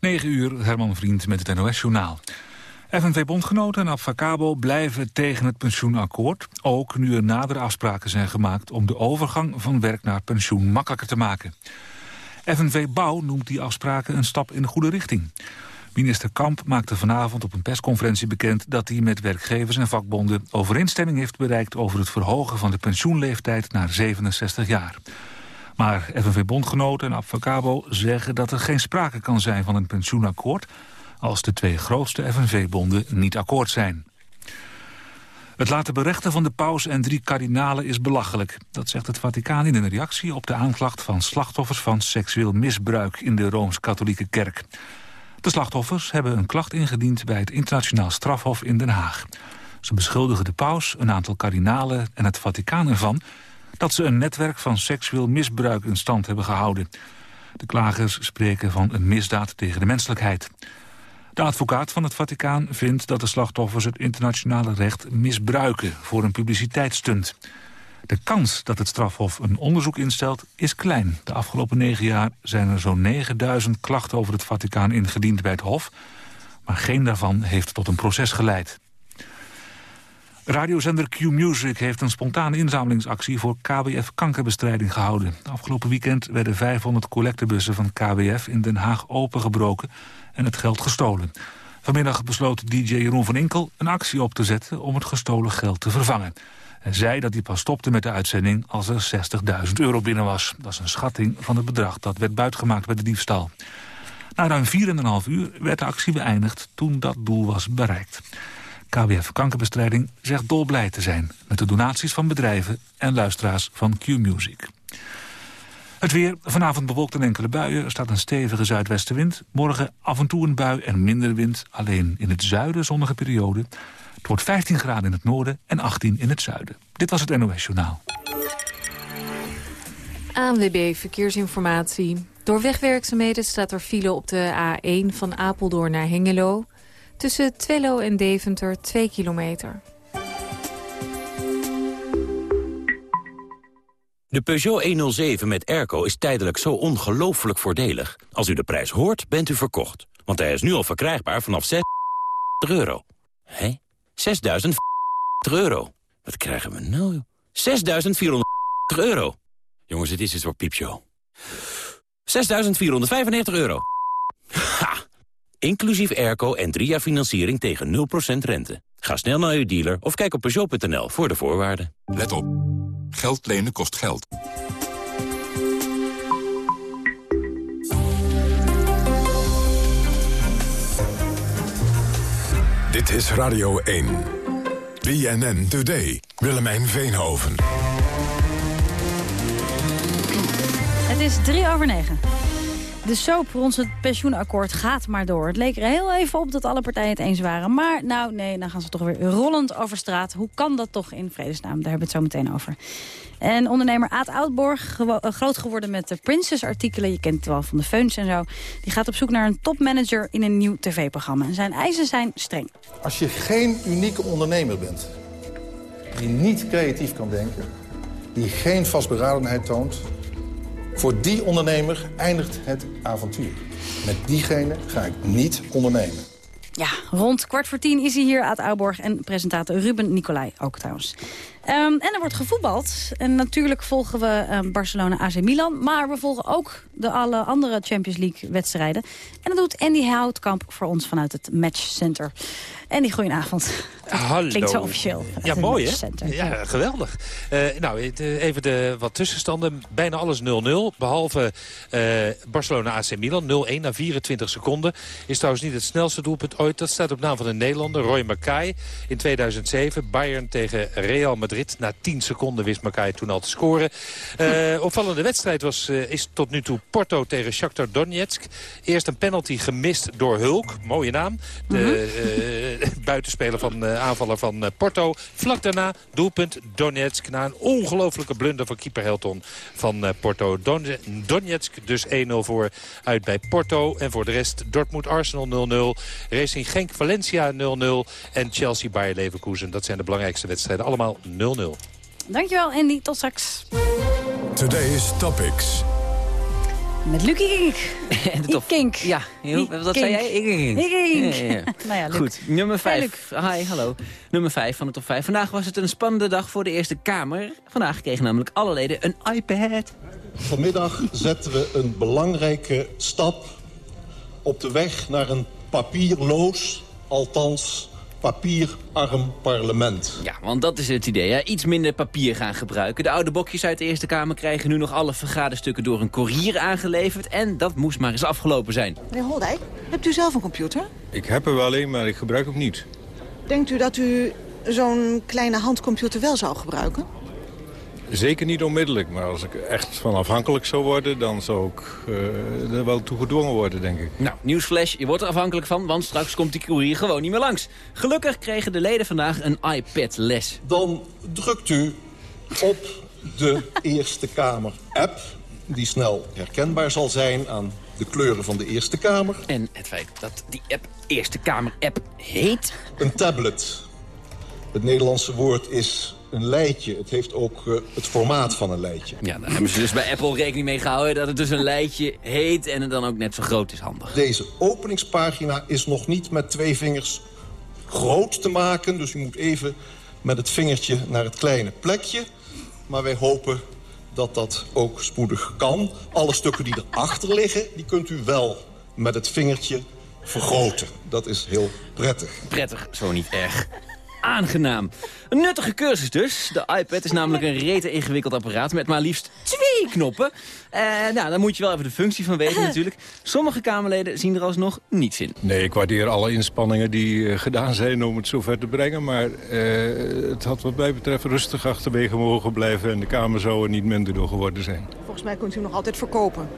9 uur, Herman Vriend met het NOS-journaal. FNV-bondgenoten en Abfacabo blijven tegen het pensioenakkoord. Ook nu er nadere afspraken zijn gemaakt om de overgang van werk naar pensioen makkelijker te maken. FNV Bouw noemt die afspraken een stap in de goede richting. Minister Kamp maakte vanavond op een persconferentie bekend... dat hij met werkgevers en vakbonden overeenstemming heeft bereikt... over het verhogen van de pensioenleeftijd naar 67 jaar. Maar FNV-bondgenoten en Abfacabo zeggen dat er geen sprake kan zijn van een pensioenakkoord... als de twee grootste FNV-bonden niet akkoord zijn. Het laten berechten van de paus en drie kardinalen is belachelijk. Dat zegt het Vaticaan in een reactie op de aanklacht van slachtoffers van seksueel misbruik in de Rooms-Katholieke Kerk. De slachtoffers hebben een klacht ingediend bij het internationaal strafhof in Den Haag. Ze beschuldigen de paus, een aantal kardinalen en het Vaticaan ervan dat ze een netwerk van seksueel misbruik in stand hebben gehouden. De klagers spreken van een misdaad tegen de menselijkheid. De advocaat van het Vaticaan vindt dat de slachtoffers het internationale recht misbruiken voor een publiciteitsstunt. De kans dat het strafhof een onderzoek instelt is klein. De afgelopen negen jaar zijn er zo'n 9000 klachten over het Vaticaan ingediend bij het hof. Maar geen daarvan heeft tot een proces geleid. Radiozender Q-Music heeft een spontane inzamelingsactie voor KWF kankerbestrijding gehouden. Afgelopen weekend werden 500 collectebussen van KWF in Den Haag opengebroken en het geld gestolen. Vanmiddag besloot DJ Jeroen van Inkel een actie op te zetten om het gestolen geld te vervangen. Hij zei dat hij pas stopte met de uitzending als er 60.000 euro binnen was. Dat is een schatting van het bedrag dat werd buitgemaakt bij de diefstal. Na ruim 4,5 uur werd de actie beëindigd toen dat doel was bereikt. KWF Kankerbestrijding zegt dolblij te zijn... met de donaties van bedrijven en luisteraars van Q-Music. Het weer, vanavond bewolkt en enkele buien. Er staat een stevige zuidwestenwind. Morgen af en toe een bui en minder wind. Alleen in het zuiden zonnige periode. Het wordt 15 graden in het noorden en 18 in het zuiden. Dit was het NOS Journaal. ANWB Verkeersinformatie. Door wegwerkzaamheden staat er file op de A1 van Apeldoorn naar Hengelo... Tussen Twello en Deventer 2 kilometer. De Peugeot 107 met airco is tijdelijk zo ongelooflijk voordelig. Als u de prijs hoort, bent u verkocht. Want hij is nu al verkrijgbaar vanaf 6 euro. Hé? 6.000 euro. Wat krijgen we nou? 6.400 euro. Jongens, het is iets voor piepshow. 6.495 euro. Ha! Inclusief airco en drie jaar financiering tegen 0% rente. Ga snel naar uw dealer of kijk op Peugeot.nl voor de voorwaarden. Let op. Geld lenen kost geld. Dit is Radio 1. BNN Today. Willemijn Veenhoven. Het is drie over negen. De soap rond het pensioenakkoord gaat maar door. Het leek er heel even op dat alle partijen het eens waren. Maar nou, nee, dan gaan ze toch weer rollend over straat. Hoe kan dat toch in vredesnaam? Daar hebben we het zo meteen over. En ondernemer Aad Oudborg, eh, groot geworden met de Princess-artikelen... je kent het wel van de Feuns en zo... die gaat op zoek naar een topmanager in een nieuw tv-programma. En zijn eisen zijn streng. Als je geen unieke ondernemer bent... die niet creatief kan denken... die geen vastberadenheid toont voor die ondernemer eindigt het avontuur. Met diegene ga ik niet ondernemen. Ja, rond kwart voor tien is hij hier, Aad Ouborg en presentator Ruben Nicolai ook trouwens. Ehm, en er wordt gevoetbald. En natuurlijk volgen we um, Barcelona AC Milan. Maar we volgen ook de alle andere Champions League wedstrijden. En dat doet Andy Houtkamp voor ons vanuit het Match Center. Andy, goedenavond. Hallo. Klinkt zo officieel. Ja, mooi hè? Ja, geweldig. Uh, nou, even de wat tussenstanden. Bijna alles 0-0. Behalve uh, Barcelona AC Milan. 0-1 na 24 seconden. Is trouwens niet het snelste doelpunt ooit. Dat staat op naam van een Nederlander, Roy Mackay. In 2007 Bayern tegen Real Madrid. Na 10 seconden wist Mackay toen al te scoren. Uh, opvallende wedstrijd was, is tot nu toe Porto tegen Shakhtar Donetsk. Eerst een penalty gemist door Hulk. Mooie naam. De mm -hmm. buitenspeler van aanvaller van eh, Porto. Vlak daarna doelpunt Donetsk. Na een ongelofelijke blunder van keeper Helton van eh, Porto. Donetsk dus 1-0 voor uit bij Porto. En voor de rest Dortmund-Arsenal 0-0. Racing Genk-Valencia 0-0. En Chelsea-Bayer Leverkusen. Dat zijn de belangrijkste wedstrijden. Allemaal 0-0. Dankjewel Andy, tot straks. Today's Topics. Met Lucky Kink. en de top. Kink. Ja, heel, wat zei jij? Ik Kink. Ik Ja, ja, ja. Nou ja, Luc. Goed, nummer Hey, 5. Hi, hallo. Nummer 5 van de top 5. Vandaag was het een spannende dag voor de Eerste Kamer. Vandaag kregen namelijk alle leden een iPad. Vanmiddag zetten we een belangrijke stap op de weg naar een papierloos, althans papierarm parlement. Ja, want dat is het idee. Hè? Iets minder papier gaan gebruiken. De oude bokjes uit de Eerste Kamer krijgen nu nog alle vergaderstukken door een courier aangeleverd. En dat moest maar eens afgelopen zijn. Meneer Holdijk, hebt u zelf een computer? Ik heb er wel een, maar ik gebruik hem niet. Denkt u dat u zo'n kleine handcomputer wel zou gebruiken? Zeker niet onmiddellijk, maar als ik echt van afhankelijk zou worden... dan zou ik eh, er wel toe gedwongen worden, denk ik. Nou, nieuwsflash, je wordt er afhankelijk van, want straks komt die courier gewoon niet meer langs. Gelukkig kregen de leden vandaag een iPad-les. Dan drukt u op de Eerste Kamer-app... die snel herkenbaar zal zijn aan de kleuren van de Eerste Kamer. En het feit dat die app Eerste Kamer-app heet... Een tablet. Het Nederlandse woord is een leidje. Het heeft ook eh, het formaat van een leidje. Ja, daar hebben ze dus bij Apple rekening mee gehouden dat het dus een lijstje heet en het dan ook net zo groot is handig. Deze openingspagina is nog niet met twee vingers groot te maken. Dus u moet even met het vingertje naar het kleine plekje. Maar wij hopen dat dat ook spoedig kan. Alle stukken die erachter liggen, die kunt u wel met het vingertje vergroten. Dat is heel prettig. Prettig, zo niet erg. Aangenaam. Een nuttige cursus dus. De iPad is namelijk een rete ingewikkeld apparaat met maar liefst twee knoppen. Eh, nou, daar moet je wel even de functie van weten natuurlijk. Sommige Kamerleden zien er alsnog niets in. Nee, ik waardeer alle inspanningen die eh, gedaan zijn om het zover te brengen. Maar eh, het had wat mij betreft rustig achterwege mogen blijven... en de Kamer zou er niet minder door geworden zijn. Volgens mij kunt u nog altijd verkopen.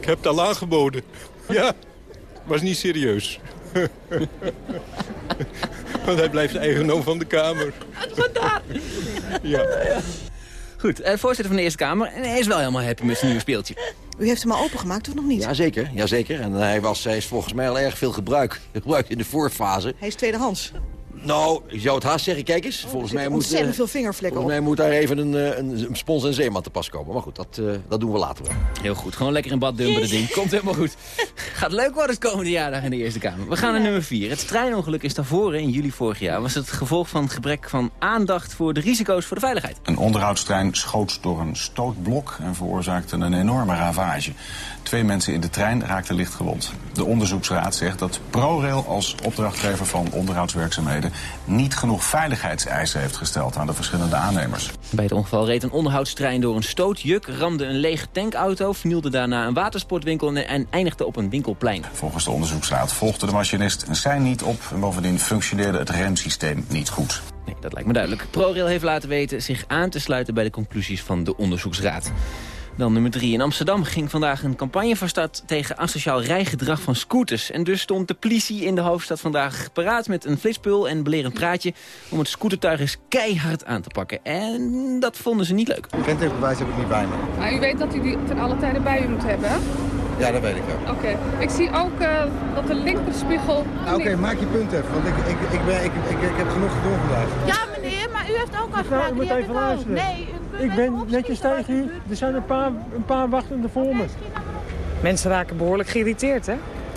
Ik heb het al aangeboden. Ja, was niet serieus. Want hij blijft eigendom van de Kamer. Vandaar. Ja. Goed, eh, voorzitter van de Eerste Kamer. En hij is wel helemaal happy met zijn nieuwe speeltje. U heeft hem al opengemaakt of nog niet? Jazeker, jazeker. En hij, was, hij is volgens mij al erg veel gebruik, gebruikt in de voorfase. Hij is tweedehands. Nou, ik zou het haast zeggen, kijk eens. Volgens mij moet, Ontzettend eh, veel vingervlekken volgens op. mij moet daar even een, eh, een, een spons en zeeman te pas komen. Maar goed, dat, eh, dat doen we later wel. Heel goed, gewoon lekker in bad dumpen dat ding. Komt helemaal goed. Gaat leuk worden het komende jaar daar in de Eerste Kamer. We gaan naar nummer 4. Het treinongeluk is daarvoor in juli vorig jaar. Was het gevolg van gebrek van aandacht voor de risico's voor de veiligheid. Een onderhoudstrein schoot door een stootblok en veroorzaakte een enorme ravage. Twee mensen in de trein raakten licht gewond. De onderzoeksraad zegt dat ProRail als opdrachtgever van onderhoudswerkzaamheden niet genoeg veiligheidseisen heeft gesteld aan de verschillende aannemers. Bij het ongeval reed een onderhoudstrein door een stootjuk, ramde een lege tankauto, vernielde daarna een watersportwinkel en- eindigde op een winkelplein. Volgens de onderzoeksraad volgde de machinist een sein niet op en bovendien functioneerde het remsysteem niet goed. Nee, dat lijkt me duidelijk. ProRail heeft laten weten zich aan te sluiten bij de conclusies van de onderzoeksraad. Dan nummer 3. In Amsterdam ging vandaag een campagne van start tegen asociaal rijgedrag van scooters. En dus stond de politie in de hoofdstad vandaag paraat met een flitspul en belerend praatje... om het scootertuig eens keihard aan te pakken. En dat vonden ze niet leuk. Kentekenbewijs heb ik niet bij me. Maar u weet dat u die ten alle tijden bij u moet hebben, hè? Ja, dat weet ik wel. Oké. Ik zie ook eh, dat de linkerspiegel... Nou, Oké, maak je punt even, want ik, ik, ik, ben, ik, ik, ik heb genoeg vandaag. Ja, meneer, maar u heeft ook afspraken. moet Die heb even ik luisteren. Nee, u- Ik ben netjes tegen u. Er zijn een paar, een paar wachtende voor me. Mensen raken behoorlijk geïrriteerd, hè?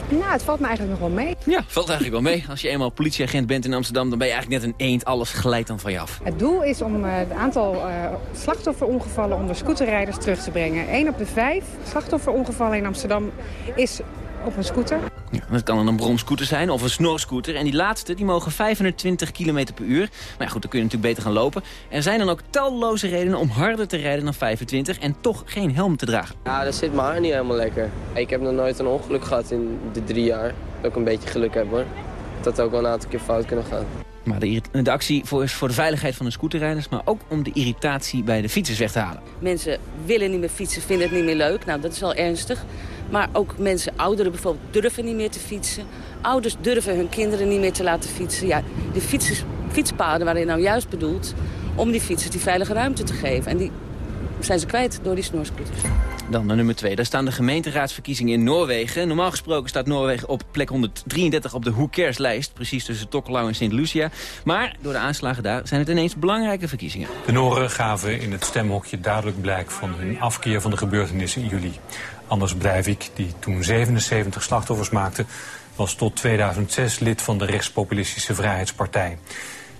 Nou, het valt me eigenlijk nog wel mee. Ja, valt eigenlijk wel mee. Als je eenmaal politieagent bent in Amsterdam... dan ben je eigenlijk net een eend. Alles glijdt dan van je af. Het doel is om eh, het aantal eh, slachtofferongevallen onder scooterrijders terug te brengen. 1 op de 5 slachtofferongevallen in Amsterdam is op een scooter. Ja, dat kan dan een bromscooter zijn of een snorscooter. En die laatste die mogen 520 km per uur. Maar ja, goed, dan kun je natuurlijk beter gaan lopen. Er zijn dan ook talloze redenen om harder te rijden dan 25... en toch geen helm te dragen. Ja, dat zit maar niet helemaal lekker. Ik heb nog nooit een ongeluk gehad in de drie jaar. Dat ik een beetje geluk heb hoor. Dat had ook wel een aantal keer fout kunnen gaan. Maar de, actie voor, is voor de veiligheid van de scooterrijders... maar ook om de irritatie bij de fietsers weg te halen. Mensen willen niet meer fietsen, vinden het niet meer leuk. Nou, dat is wel ernstig. Maar ook mensen, ouderen bijvoorbeeld, durven niet meer te fietsen. Ouders durven hun kinderen niet meer te laten fietsen. Ja, de fietsers, fietspaden waren nou juist bedoeld om die fietsers die veilige ruimte te geven. En die zijn ze kwijt door die snorscooters. Dan de nummer 2. Daar staan de gemeenteraadsverkiezingen in Noorwegen. Normaal gesproken staat Noorwegen op plek 133 op de Who Cares lijst. Precies tussen Tokkelau en Sint Lucia. Maar door de aanslagen daar zijn het ineens belangrijke verkiezingen. De Noren gaven in het stemhokje duidelijk blijk van hun afkeer van de gebeurtenissen in juli. Anders Breivik, die toen 77 slachtoffers maakte... was tot 2006 lid van de rechtspopulistische Vrijheidspartij.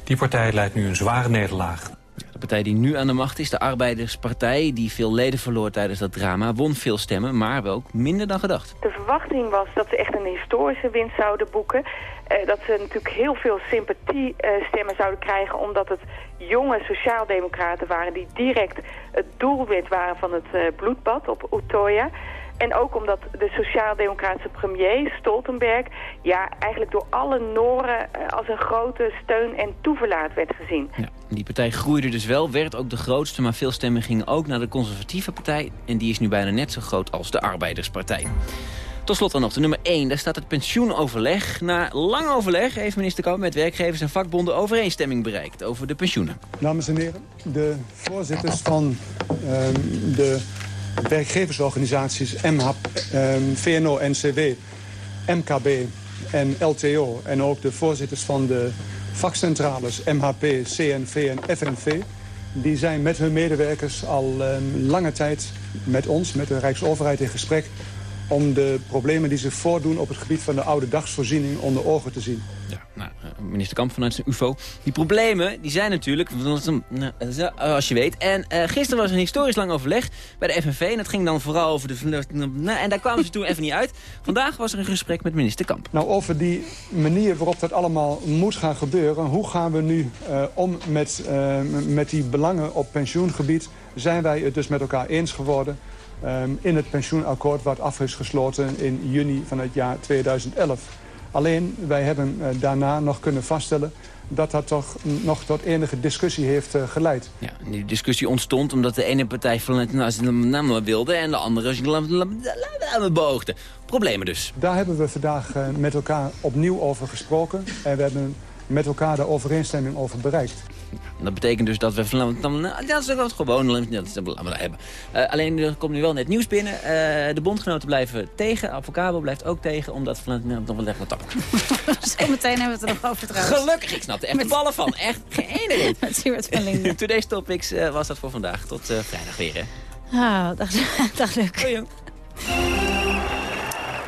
Die partij leidt nu een zware nederlaag. De partij die nu aan de macht is, de Arbeiderspartij... die veel leden verloor tijdens dat drama, won veel stemmen... maar wel ook minder dan gedacht. De verwachting was dat ze echt een historische winst zouden boeken. Eh, dat ze natuurlijk heel veel sympathiestemmen uh, zouden krijgen... omdat het jonge sociaaldemocraten waren... die direct het doelwit waren van het uh, bloedbad op Utoya... En ook omdat de sociaal-democratische premier Stoltenberg... ja, eigenlijk door alle Noren als een grote steun en toeverlaat werd gezien. Ja, die partij groeide dus wel, werd ook de grootste... maar veel stemmen gingen ook naar de conservatieve partij... en die is nu bijna net zo groot als de Arbeiderspartij. Tot slot dan nog de nummer 1. Daar staat het pensioenoverleg. Na lang overleg heeft minister Kamp met werkgevers en vakbonden overeenstemming bereikt over de pensioenen. Dames en heren, de voorzitters van um, de werkgeversorganisaties MHAP, um, VNO-NCW, MKB en LTO... en ook de voorzitters van de vakcentrales MHP, CNV en FNV... die zijn met hun medewerkers al um, lange tijd met ons, met de Rijksoverheid in gesprek om de problemen die zich voordoen op het gebied van de oude dagsvoorziening onder ogen te zien. Ja, nou, minister Kamp vanuit zijn UFO. Die problemen die zijn natuurlijk, als je weet. En uh, gisteren was een historisch lang overleg bij de FNV. En dat ging dan vooral over de... En daar kwamen ze toen even niet uit. Vandaag was er een gesprek met minister Kamp. Nou, over die manier waarop dat allemaal moet gaan gebeuren. Hoe gaan we nu uh, om met, met die belangen op pensioengebied? Zijn wij het dus met elkaar eens geworden? Um, in het pensioenakkoord wat af is gesloten in juni van het jaar 2011. Alleen, wij hebben uh, daarna nog kunnen vaststellen dat dat toch nog tot enige discussie heeft uh, geleid. Ja, die discussie ontstond omdat de ene partij van wilde... en de andere beoogde. Problemen dus. Daar hebben we vandaag uh, met elkaar opnieuw over gesproken. En we hebben met elkaar de overeenstemming over bereikt. Dat betekent dus dat we van... Dat is wat gewoon, dat hebben. Uh, alleen er komt nu wel net nieuws binnen. Uh, de bondgenoten blijven tegen. Avocabo blijft ook tegen, omdat Valentina nog wel echt wat tappen. Zo meteen hebben we het er nog over trouwens. Gelukkig, ik snap er echt de ballen van. Echt geen ene Met Stuart van Linden. Today's Topics uh, was dat voor vandaag. Tot vrijdag weer, hè. Ah, dag, dag Luc. Hoi,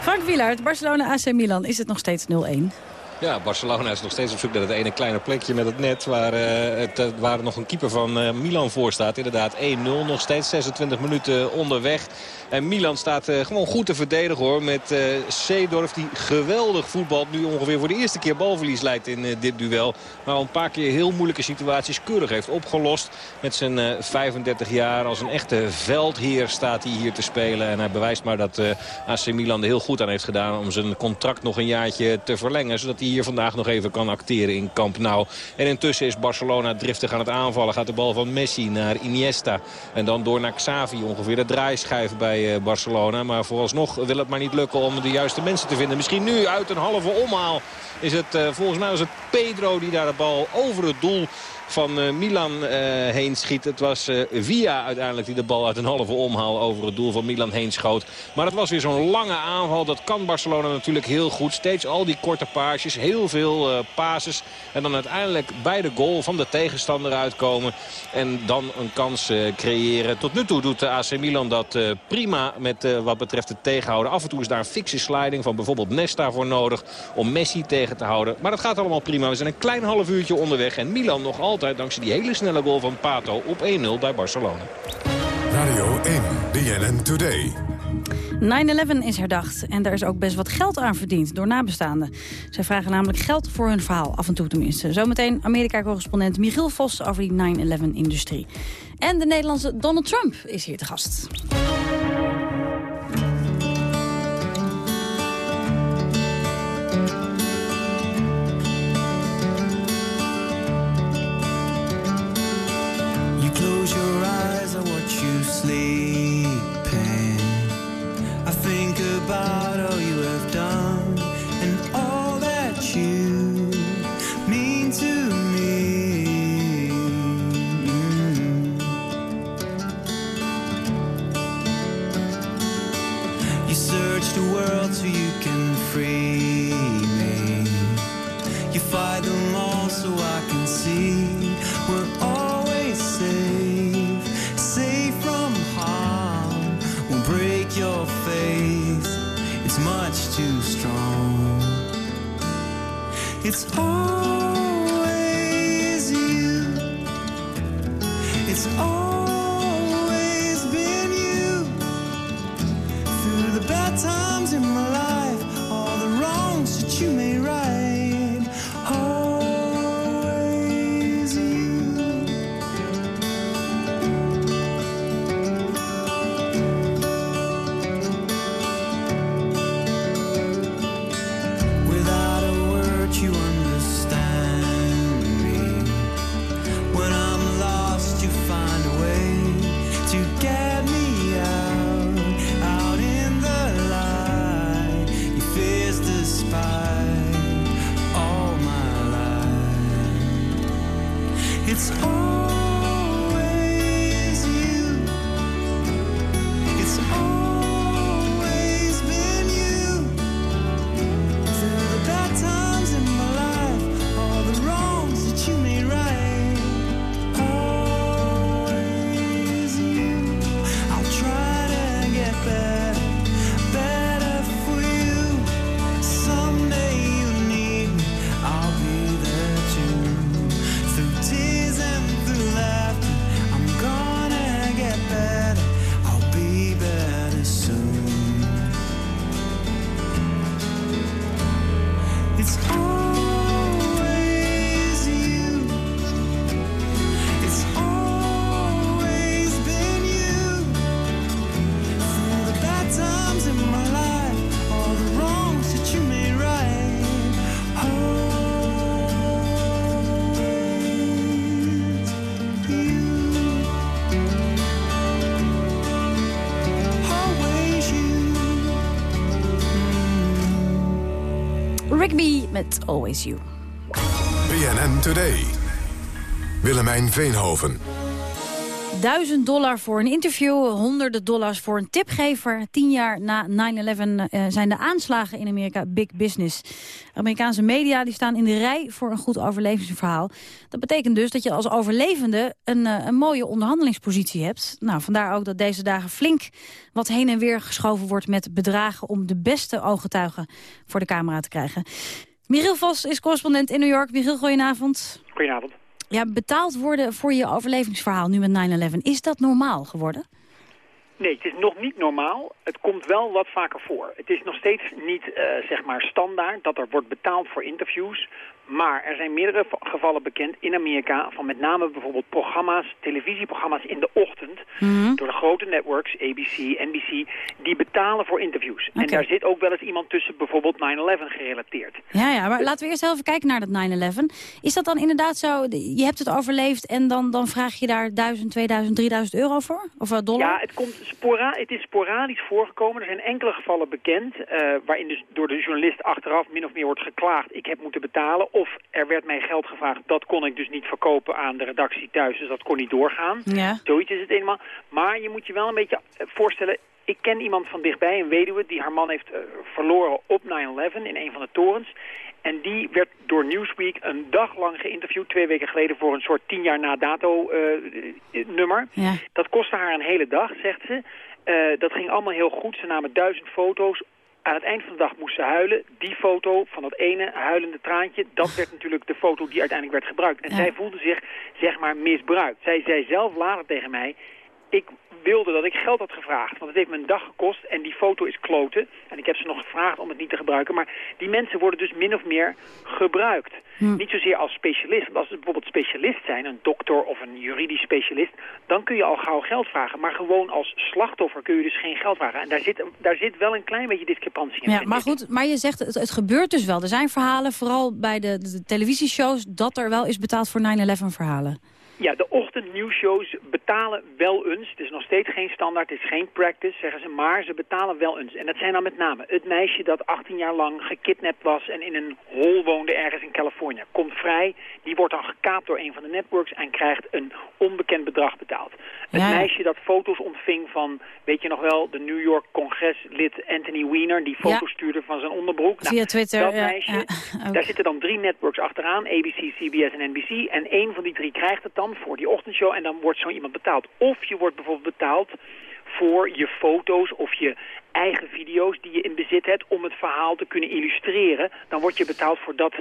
Frank Wielaert, Barcelona AC Milan. Is het nog steeds 0-1? Ja, Barcelona is nog steeds op zoek naar het ene kleine plekje met het net... waar, uh, het, uh, waar nog een keeper van uh, Milan voor staat. Inderdaad 1-0, nog steeds 26 minuten onderweg. En Milan staat gewoon goed te verdedigen hoor. Met Seedorf die geweldig voetbalt. Nu ongeveer voor de eerste keer balverlies leidt in dit duel. Maar al een paar keer heel moeilijke situaties keurig heeft opgelost. Met zijn 35 jaar als een echte veldheer staat hij hier te spelen. En hij bewijst maar dat AC Milan er heel goed aan heeft gedaan... om zijn contract nog een jaartje te verlengen. Zodat hij hier vandaag nog even kan acteren in Camp Nou. En intussen is Barcelona driftig aan het aanvallen. Gaat de bal van Messi naar Iniesta. En dan door naar Xavi. Ongeveer de draaischijf bij Barcelona. Maar vooralsnog wil het maar niet lukken om de juiste mensen te vinden. Misschien nu uit een halve omhaal is het volgens mij was het Pedro die daar de bal over het doel van uh, Milan uh, heen schiet. Het was uh, Via uiteindelijk die de bal uit een halve omhaal over het doel van Milan heen schoot. Maar het was weer zo'n lange aanval. Dat kan Barcelona natuurlijk heel goed. Steeds al die korte paasjes, heel veel pases. En dan uiteindelijk bij de goal van de tegenstander uitkomen. En dan een kans creëren. Tot nu toe doet de AC Milan dat prima met wat betreft het tegenhouden. Af en toe is daar een fikse sliding van bijvoorbeeld Nesta voor nodig. Om Messi tegen te houden. Maar dat gaat allemaal prima. We zijn een klein half uurtje onderweg. En Milan nog altijd altijd dankzij die hele snelle goal van Pato op 1-0 bij Barcelona. Radio 1, BNN Today. 9-11 is herdacht en daar is ook best wat geld aan verdiend door nabestaanden. Zij vragen namelijk geld voor hun verhaal, af en toe tenminste. Zometeen Amerika-correspondent Michiel Vos over die 9-11-industrie. En de Nederlandse Donald Trump is hier te gast. close your eyes, I watch you sleeping. I think about all you have done and all that you mean to me. Mm. You searched the world to you. Too strong. It's always you. It's always Rigby met Always You. BNN Today. Willemijn Veenhoven. 1000 dollar voor een interview, honderden dollars voor een tipgever. Tien jaar na 9-11 eh, zijn de aanslagen in Amerika big business. Amerikaanse media die staan in de rij voor een goed overlevingsverhaal. Dat betekent dus dat je als overlevende een, eh, een mooie onderhandelingspositie hebt. Nou, vandaar ook dat deze dagen flink wat heen en weer geschoven wordt met bedragen... om de beste ooggetuigen voor de camera te krijgen. Michiel Vos is correspondent in New York. Michiel, goedenavond. Goedenavond. Ja, betaald worden voor je overlevingsverhaal nu met 9-11. Is dat normaal geworden? Nee, het is nog niet normaal. Het komt wel wat vaker voor. Het is nog steeds niet eh, zeg maar standaard dat er wordt betaald voor interviews. Maar er zijn meerdere gevallen bekend in Amerika van met name bijvoorbeeld programma's, televisieprogramma's in de ochtend. Door de grote networks, ABC, NBC, die betalen voor interviews. En daar zit ook wel eens iemand tussen bijvoorbeeld 9-11 gerelateerd. Ja, ja, maar laten we eerst even kijken naar dat 9-11. Is dat dan inderdaad zo, je hebt het overleefd en dan, dan vraag je daar 1000, 2000, 3000 euro voor? Of eh, dollar? Ja, het, komt spora het is sporadisch voorgekomen. Er zijn enkele gevallen bekend eh, waarin dus door de journalist achteraf min of meer wordt geklaagd. Ik heb moeten betalen of er werd mij geld gevraagd. Dat kon ik dus niet verkopen aan de redactie thuis, dus dat kon niet doorgaan. Ja. Zoiets is het eenmaal. Maar je moet je wel een beetje eh, voorstellen... Ik ken iemand van dichtbij, een weduwe, die haar man heeft eh, verloren op 9-11 in een van de torens. En die werd door Newsweek een dag lang geïnterviewd, twee weken geleden, voor een soort tien jaar na dato eh, nummer. Ja. Dat kostte haar een hele dag, zegt ze. Dat ging allemaal heel goed. Ze namen duizend foto's. Aan het eind van de dag moest ze huilen. Die foto van dat ene huilende traantje, dat werd natuurlijk de foto die uiteindelijk werd gebruikt. En Ja. zij voelde zich, zeg maar, misbruikt. Zij zei zelf later tegen mij, ik wilde dat ik geld had gevraagd. Want het heeft me een dag gekost en die foto is kloten. En ik heb ze nog gevraagd om het niet te gebruiken. Maar die mensen worden dus min of meer gebruikt. Niet zozeer als specialist. Want als ze bijvoorbeeld specialist zijn, een dokter of een juridisch specialist... dan kun je al gauw geld vragen. Maar gewoon als slachtoffer kun je dus geen geld vragen. En daar zit, daar zit wel een klein beetje discrepantie in. Ja, maar goed, maar je zegt het, het gebeurt dus wel. Er zijn verhalen, vooral bij de, de televisieshows, dat er wel is betaald voor 9-11 verhalen. Ja, de ochtendnieuwsshows betalen wel eens. Het is nog steeds geen standaard, het is geen practice, zeggen ze. Maar ze betalen wel eens. En dat zijn dan met name het meisje dat 18 jaar lang gekidnapt was... en in een hol woonde ergens in Californië. Komt vrij, die wordt dan gekaapt door een van de networks... en krijgt een onbekend bedrag betaald. Het Ja. meisje dat foto's ontving van, weet je nog wel... de New York congreslid Anthony Weiner... die foto's Ja. stuurde van zijn onderbroek. Nou, Via Twitter, Dat ja, meisje, ja, daar zitten dan drie networks achteraan. ABC, CBS en NBC. En één van die drie krijgt het dan voor die ochtendshow. En dan wordt zo iemand betaald. Of je wordt bijvoorbeeld betaald voor je foto's of je eigen video's die je in bezit hebt om het verhaal te kunnen illustreren, dan word je betaald voor dat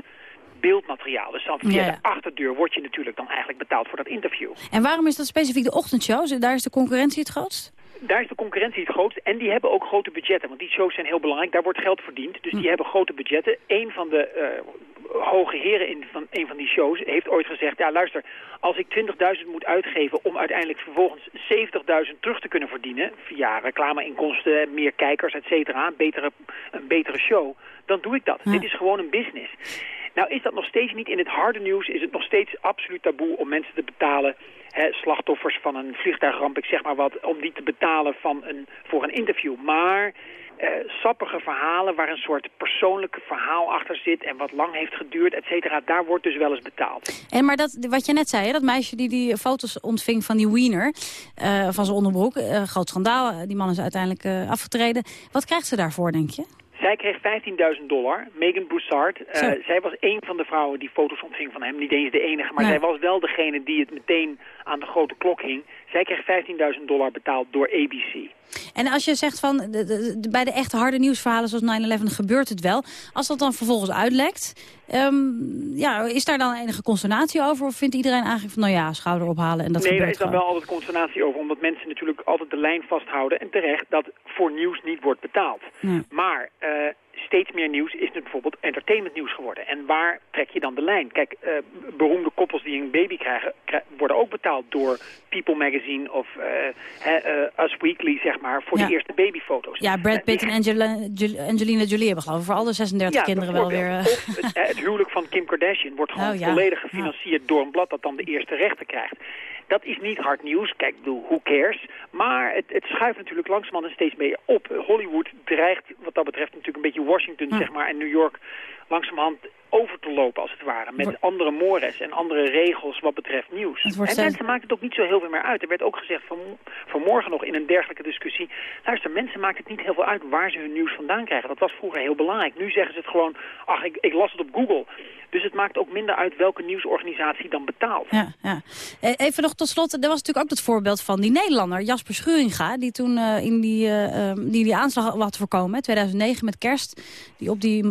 beeldmateriaal. Dus dan via ja. de achterdeur word je natuurlijk dan eigenlijk betaald voor dat interview. En waarom is dat specifiek de ochtendshow? Daar is de concurrentie het grootst? Daar is de concurrentie het grootst en die hebben ook grote budgetten. Want die shows zijn heel belangrijk, daar wordt geld verdiend. Dus die hebben grote budgetten. Een van de eh, hoge heren in van een van die shows heeft ooit gezegd... ja luister, als ik 20.000 moet uitgeven om uiteindelijk vervolgens 70.000 terug te kunnen verdienen... via reclameinkomsten, meer kijkers, et cetera, een betere, een betere show... dan doe ik dat. Dit is gewoon een business. Nou is dat nog steeds niet in het harde nieuws, is het nog steeds absoluut taboe om mensen te betalen, slachtoffers van een vliegtuigramp, ik zeg maar wat, om die te betalen van een, voor een interview. Maar eh, sappige verhalen waar een soort persoonlijke verhaal achter zit en wat lang heeft geduurd, et cetera, daar wordt dus wel eens betaald. En maar dat, wat je net zei, hè, dat meisje die die foto's ontving van die wiener, eh, van zijn onderbroek, eh, groot schandaal, eh, die man is uiteindelijk afgetreden. Wat krijgt ze daarvoor, denk je? Zij kreeg 15.000 dollar. Megan Boussard. eh, zij was een van de vrouwen die foto's ontving van hem. Niet eens de enige, maar Nee. zij was wel degene die het meteen aan de grote klok hing. Zij kreeg 15.000 dollar betaald door ABC. En als je zegt van, de, de- de- bij de echte harde nieuwsverhalen zoals 9-11 gebeurt het wel. Als dat dan vervolgens uitlekt, ehm, ja, is daar dan enige consternatie over? Of vindt iedereen eigenlijk van, nou ja, schouder ophalen en dat nee, daar gebeurt is dan wel altijd consternatie over. Omdat mensen natuurlijk altijd de lijn vasthouden. En terecht dat voor nieuws niet wordt betaald. Ja. Maar eh, steeds meer nieuws is nu bijvoorbeeld entertainmentnieuws geworden. En waar trek je dan de lijn? Kijk, eh, beroemde koppels die een baby krijgen... krij- worden ook betaald door People Magazine of eh, eh, Us Weekly, zeg maar... voor Ja. de eerste babyfoto's. Ja, Brad Pitt en Angela, Angelina Jolie hebben geloof ik voor alle 36 kinderen wel weer... Of het, het huwelijk van Kim Kardashian wordt gewoon Oh, ja. volledig gefinancierd door een blad dat dan de eerste rechten krijgt. Dat is niet hard nieuws. Kijk, who cares? Maar het, het schuift natuurlijk langzamerhand steeds meer op. Hollywood dreigt wat dat betreft natuurlijk een beetje Washington zeg maar, en New York langzamerhand over te lopen als het ware. Met andere mores en andere regels wat betreft nieuws. Het En mensen maakt het ook niet zo heel veel meer uit. Er werd ook gezegd van, vanmorgen nog in een dergelijke discussie... luister, mensen maakt het niet heel veel uit waar ze hun nieuws vandaan krijgen. Dat was vroeger heel belangrijk. Nu zeggen ze het gewoon, ach, ik, ik las het op Google. Dus het maakt ook minder uit welke nieuwsorganisatie dan betaalt. Ja, ja. Eh, Even nog tot slot, er was natuurlijk ook dat voorbeeld van die Nederlander, Jasper Schuringa, die toen eh, in die, eh, ehm, die, die aanslag had voorkomen, hè, 2009 met kerst, die op die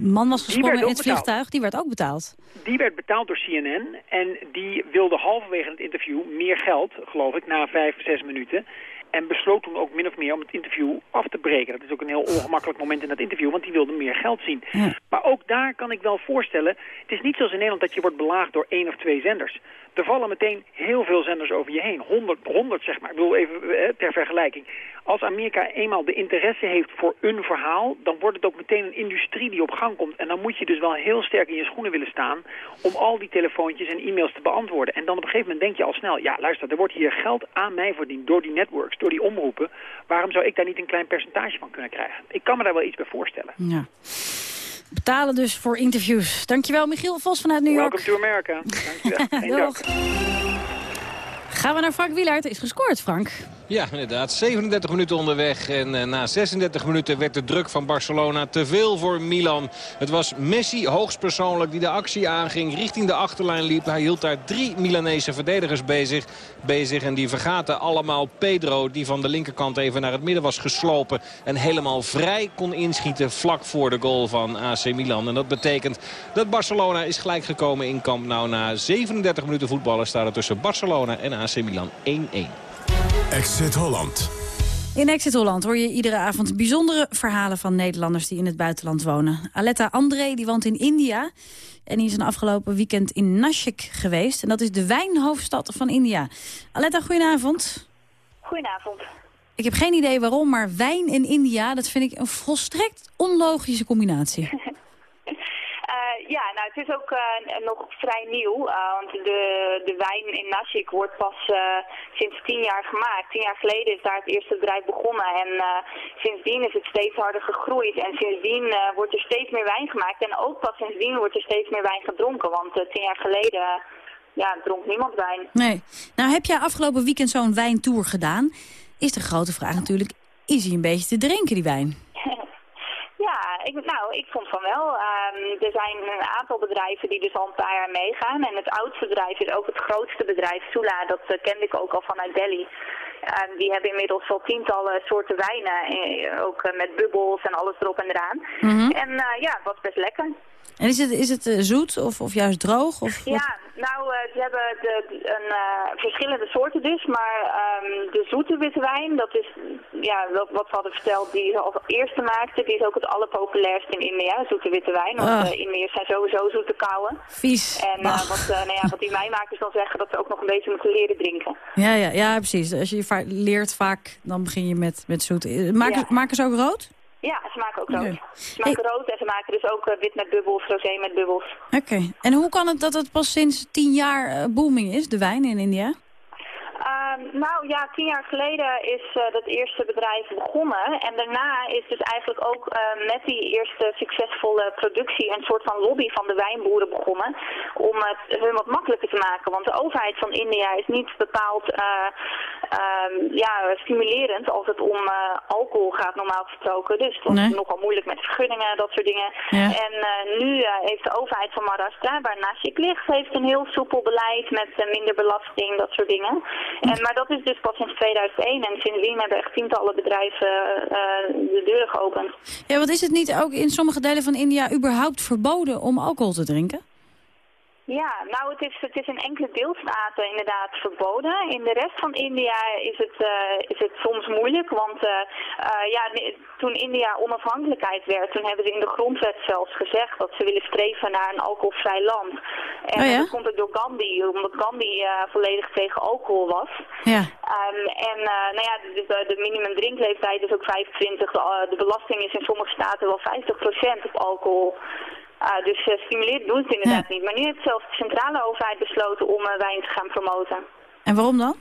man was Die gesprongen in het betaald. vliegtuig, die werd ook betaald. Die werd betaald door CNN en die wilde halverwege het interview meer geld, geloof ik, na vijf, zes minuten. En besloot toen ook min of meer om het interview af te breken. Dat is ook een heel ongemakkelijk moment in dat interview, want die wilde meer geld zien. Maar ook daar kan ik wel voorstellen, het is niet zoals in Nederland dat je wordt belaagd door één of twee zenders. Er vallen meteen heel veel zenders over je heen. 100, 100 zeg maar. Ik bedoel even eh, ter vergelijking. Als Amerika eenmaal de interesse heeft voor een verhaal... dan wordt het ook meteen een industrie die op gang komt. En dan moet je dus wel heel sterk in je schoenen willen staan... om al die telefoontjes en e-mails te beantwoorden. En dan op een gegeven moment denk je al snel... ja, luister, er wordt hier geld aan mij verdiend door die networks, door die omroepen. Waarom zou ik daar niet een klein percentage van kunnen krijgen? Ik kan me daar wel iets bij voorstellen. Ja. Betalen dus voor interviews. Dankjewel Michiel Vos vanuit New York. Welcome to America. Dankjewel. Gaan we naar Frank Wielaert. Er is gescoord, Frank. Ja, inderdaad. 37 minuten onderweg. En eh, na 36 minuten werd de druk van Barcelona te veel voor Milan. Het was Messi hoogstpersoonlijk die de actie aanging. Richting de achterlijn liep. Hij hield daar drie Milanese verdedigers bezig. bezig en die vergaten allemaal Pedro. Die van de linkerkant even naar het midden was geslopen. En helemaal vrij kon inschieten vlak voor de goal van AC Milan. En dat betekent dat Barcelona is gelijk gekomen in Camp Nou. Na 37 minuten voetballen staat er tussen Barcelona en AC Milan 1-1. Exit Holland. In Exit Holland hoor je iedere avond bijzondere verhalen van Nederlanders die in het buitenland wonen. Aletta André die woont in India en die is een afgelopen weekend in Nashik geweest. En dat is de wijnhoofdstad van India. Aletta, goedenavond. Goedenavond. Ik heb geen idee waarom, maar wijn in India, dat vind ik een volstrekt onlogische combinatie. Ja, nou het is ook eh, nog vrij nieuw, eh, want de, de wijn in Nashik wordt pas eh, sinds tien jaar gemaakt. Tien jaar geleden is daar het eerste bedrijf begonnen en sindsdien is het steeds harder gegroeid. En sindsdien wordt er steeds meer wijn gemaakt en ook pas sindsdien wordt er steeds meer wijn gedronken, want tien jaar geleden ja, dronk niemand wijn. Nee. Nou heb jij afgelopen weekend zo'n wijntour gedaan. Is de grote vraag natuurlijk, is hij een beetje te drinken, die wijn? Ja, ik, nou, ik vond van wel. Ehm, er zijn een aantal bedrijven die dus al een paar jaar meegaan. En het oudste bedrijf is ook het grootste bedrijf, Sula. Dat eh, kende ik ook al vanuit Delhi. En die hebben inmiddels al tientallen soorten wijnen, eh, ook eh, met bubbels en alles erop en eraan. Mhm. En ja, het was best lekker. En is het, is het eh, zoet of, of juist droog? Of wat? Ja, nou, eh, ze hebben de, een, eh, verschillende soorten dus, maar ehm, de zoete witte wijn, dat is ja, wat, wat we hadden verteld, die ze als eerste maakte, die is ook het allerpopulairst in India, zoete witte wijn. Want Ah. eh, Indiërs zijn sowieso zoete kouwen. Vies. En wat, nou ja, wat die wijnmakers dan zeggen, dat ze ook nog een beetje moeten leren drinken. Ja, ja, ja, precies. Als je va- leert vaak, dan begin je met, met zoet. Maken, Ja. maken ze ook rood? Ja, ze maken ook rood. Ze maken rood en ze maken dus ook eh, wit met bubbels, rosé met bubbels. Oké. En hoe kan het dat het pas sinds tien jaar eh, booming is, de wijn in India? Ehm, nou ja, tien jaar geleden is eh, dat eerste bedrijf begonnen. En daarna is dus eigenlijk ook eh, met die eerste succesvolle productie een soort van lobby van de wijnboeren begonnen. Om het hun wat makkelijker te maken. Want de overheid van India is niet bepaald eh, ehm, ja, stimulerend als het om alcohol gaat normaal gesproken. Dus het was Nee. nogal moeilijk met vergunningen, dat soort dingen. Ja. En nu heeft de overheid van Maharashtra, waar Nashik ligt, heeft een heel soepel beleid met minder belasting, dat soort dingen. En, maar dat is dus pas sinds 2001 en sindsdien hebben echt tientallen bedrijven eh, de deuren geopend. Ja, wat is het niet ook in sommige delen van India überhaupt verboden om alcohol te drinken? Ja, nou het is, het is in enkele deelstaten inderdaad verboden. In de rest van India is het, eh, is het soms moeilijk, want eh, eh, ja, toen India onafhankelijkheid werd, toen hebben ze in de grondwet zelfs gezegd dat ze willen streven naar een alcoholvrij land. En Oh ja? dat komt ook door Gandhi, omdat Gandhi volledig tegen alcohol was. Ja. Ehm, en nou ja, de, de, de minimum drinkleeftijd is ook 25. De, de belasting is in sommige staten wel 50% op alcohol. Ah, dus uh, stimuleert doen het inderdaad niet. Maar nu heeft zelfs de centrale overheid besloten om eh, wijn te gaan promoten. En waarom dan?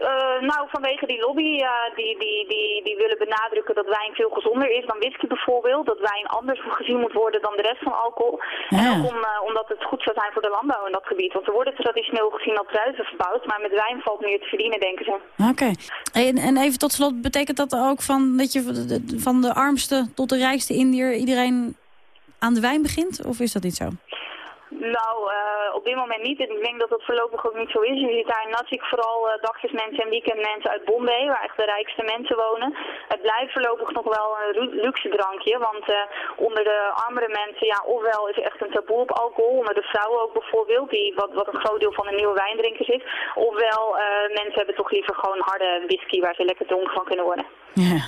Eh, nou, vanwege die lobby, eh, die, die, die, die willen benadrukken dat wijn veel gezonder is dan whisky bijvoorbeeld. Dat wijn anders gezien moet worden dan de rest van alcohol. En ook om, eh, omdat het goed zou zijn voor de landbouw in dat gebied. Want er worden traditioneel gezien al druiven verbouwd, maar met wijn valt meer te verdienen, denken ze. Oké. En, en even tot slot, betekent dat ook van, dat je van de- van de armste tot de rijkste Indiër iedereen aan de wijn begint? Of is dat niet zo? Nou, eh, op dit moment niet. Ik denk dat dat voorlopig ook niet zo is. Je ziet daar in Natsik vooral uh, dagjesmensen en weekendmensen uit Bombay, waar echt de rijkste mensen wonen. Het blijft voorlopig nog wel een luxe drankje, want eh, onder de armere mensen, ja, ofwel is er echt een taboe op alcohol, onder de vrouwen ook bijvoorbeeld, die, wat, wat een groot deel van de nieuwe wijndrinkers is. Ofwel, eh, mensen hebben toch liever gewoon harde whisky waar ze lekker dronken van kunnen worden. Ja.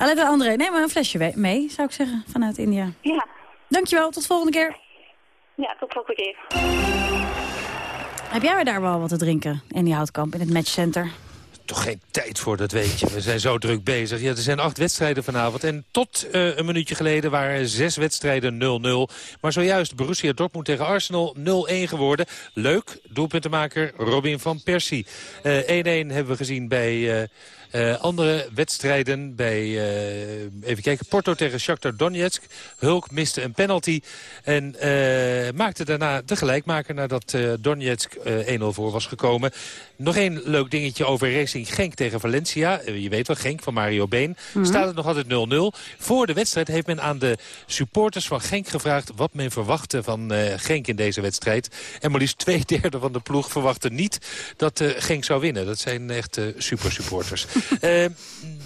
Aletta André, neem maar een flesje mee, zou ik zeggen, vanuit India. Ja. Dankjewel, tot de volgende keer. Ja, tot volgende keer. Heb jij weer daar wel wat te drinken, Andy Houtkamp, in het matchcenter? Toch geen tijd voor, dat weet je. We zijn zo druk bezig. Ja, er zijn acht wedstrijden vanavond. En tot eh, een minuutje geleden waren zes wedstrijden 0-0. Maar zojuist Borussia Dortmund tegen Arsenal 0-1 geworden. Leuk, doelpuntenmaker Robin van Persie. Eh, 1-1 hebben we gezien bij... eh, eh, andere wedstrijden bij, eh, even kijken, Porto tegen Shakhtar Donetsk. Hulk miste een penalty en eh, maakte daarna de gelijkmaker nadat eh, Donetsk eh 1-0 voor was gekomen. Nog één leuk dingetje over Racing Genk tegen Valencia. Eh, je weet wel, Genk van Mario Been. Mhm. Staat het nog altijd 0-0. Voor de wedstrijd heeft men aan de supporters van Genk gevraagd... wat men verwachtte van eh, Genk in deze wedstrijd. En maar liefst twee derde van de ploeg verwachtte niet dat eh, Genk zou winnen. Dat zijn echt eh, super supporters. Eh,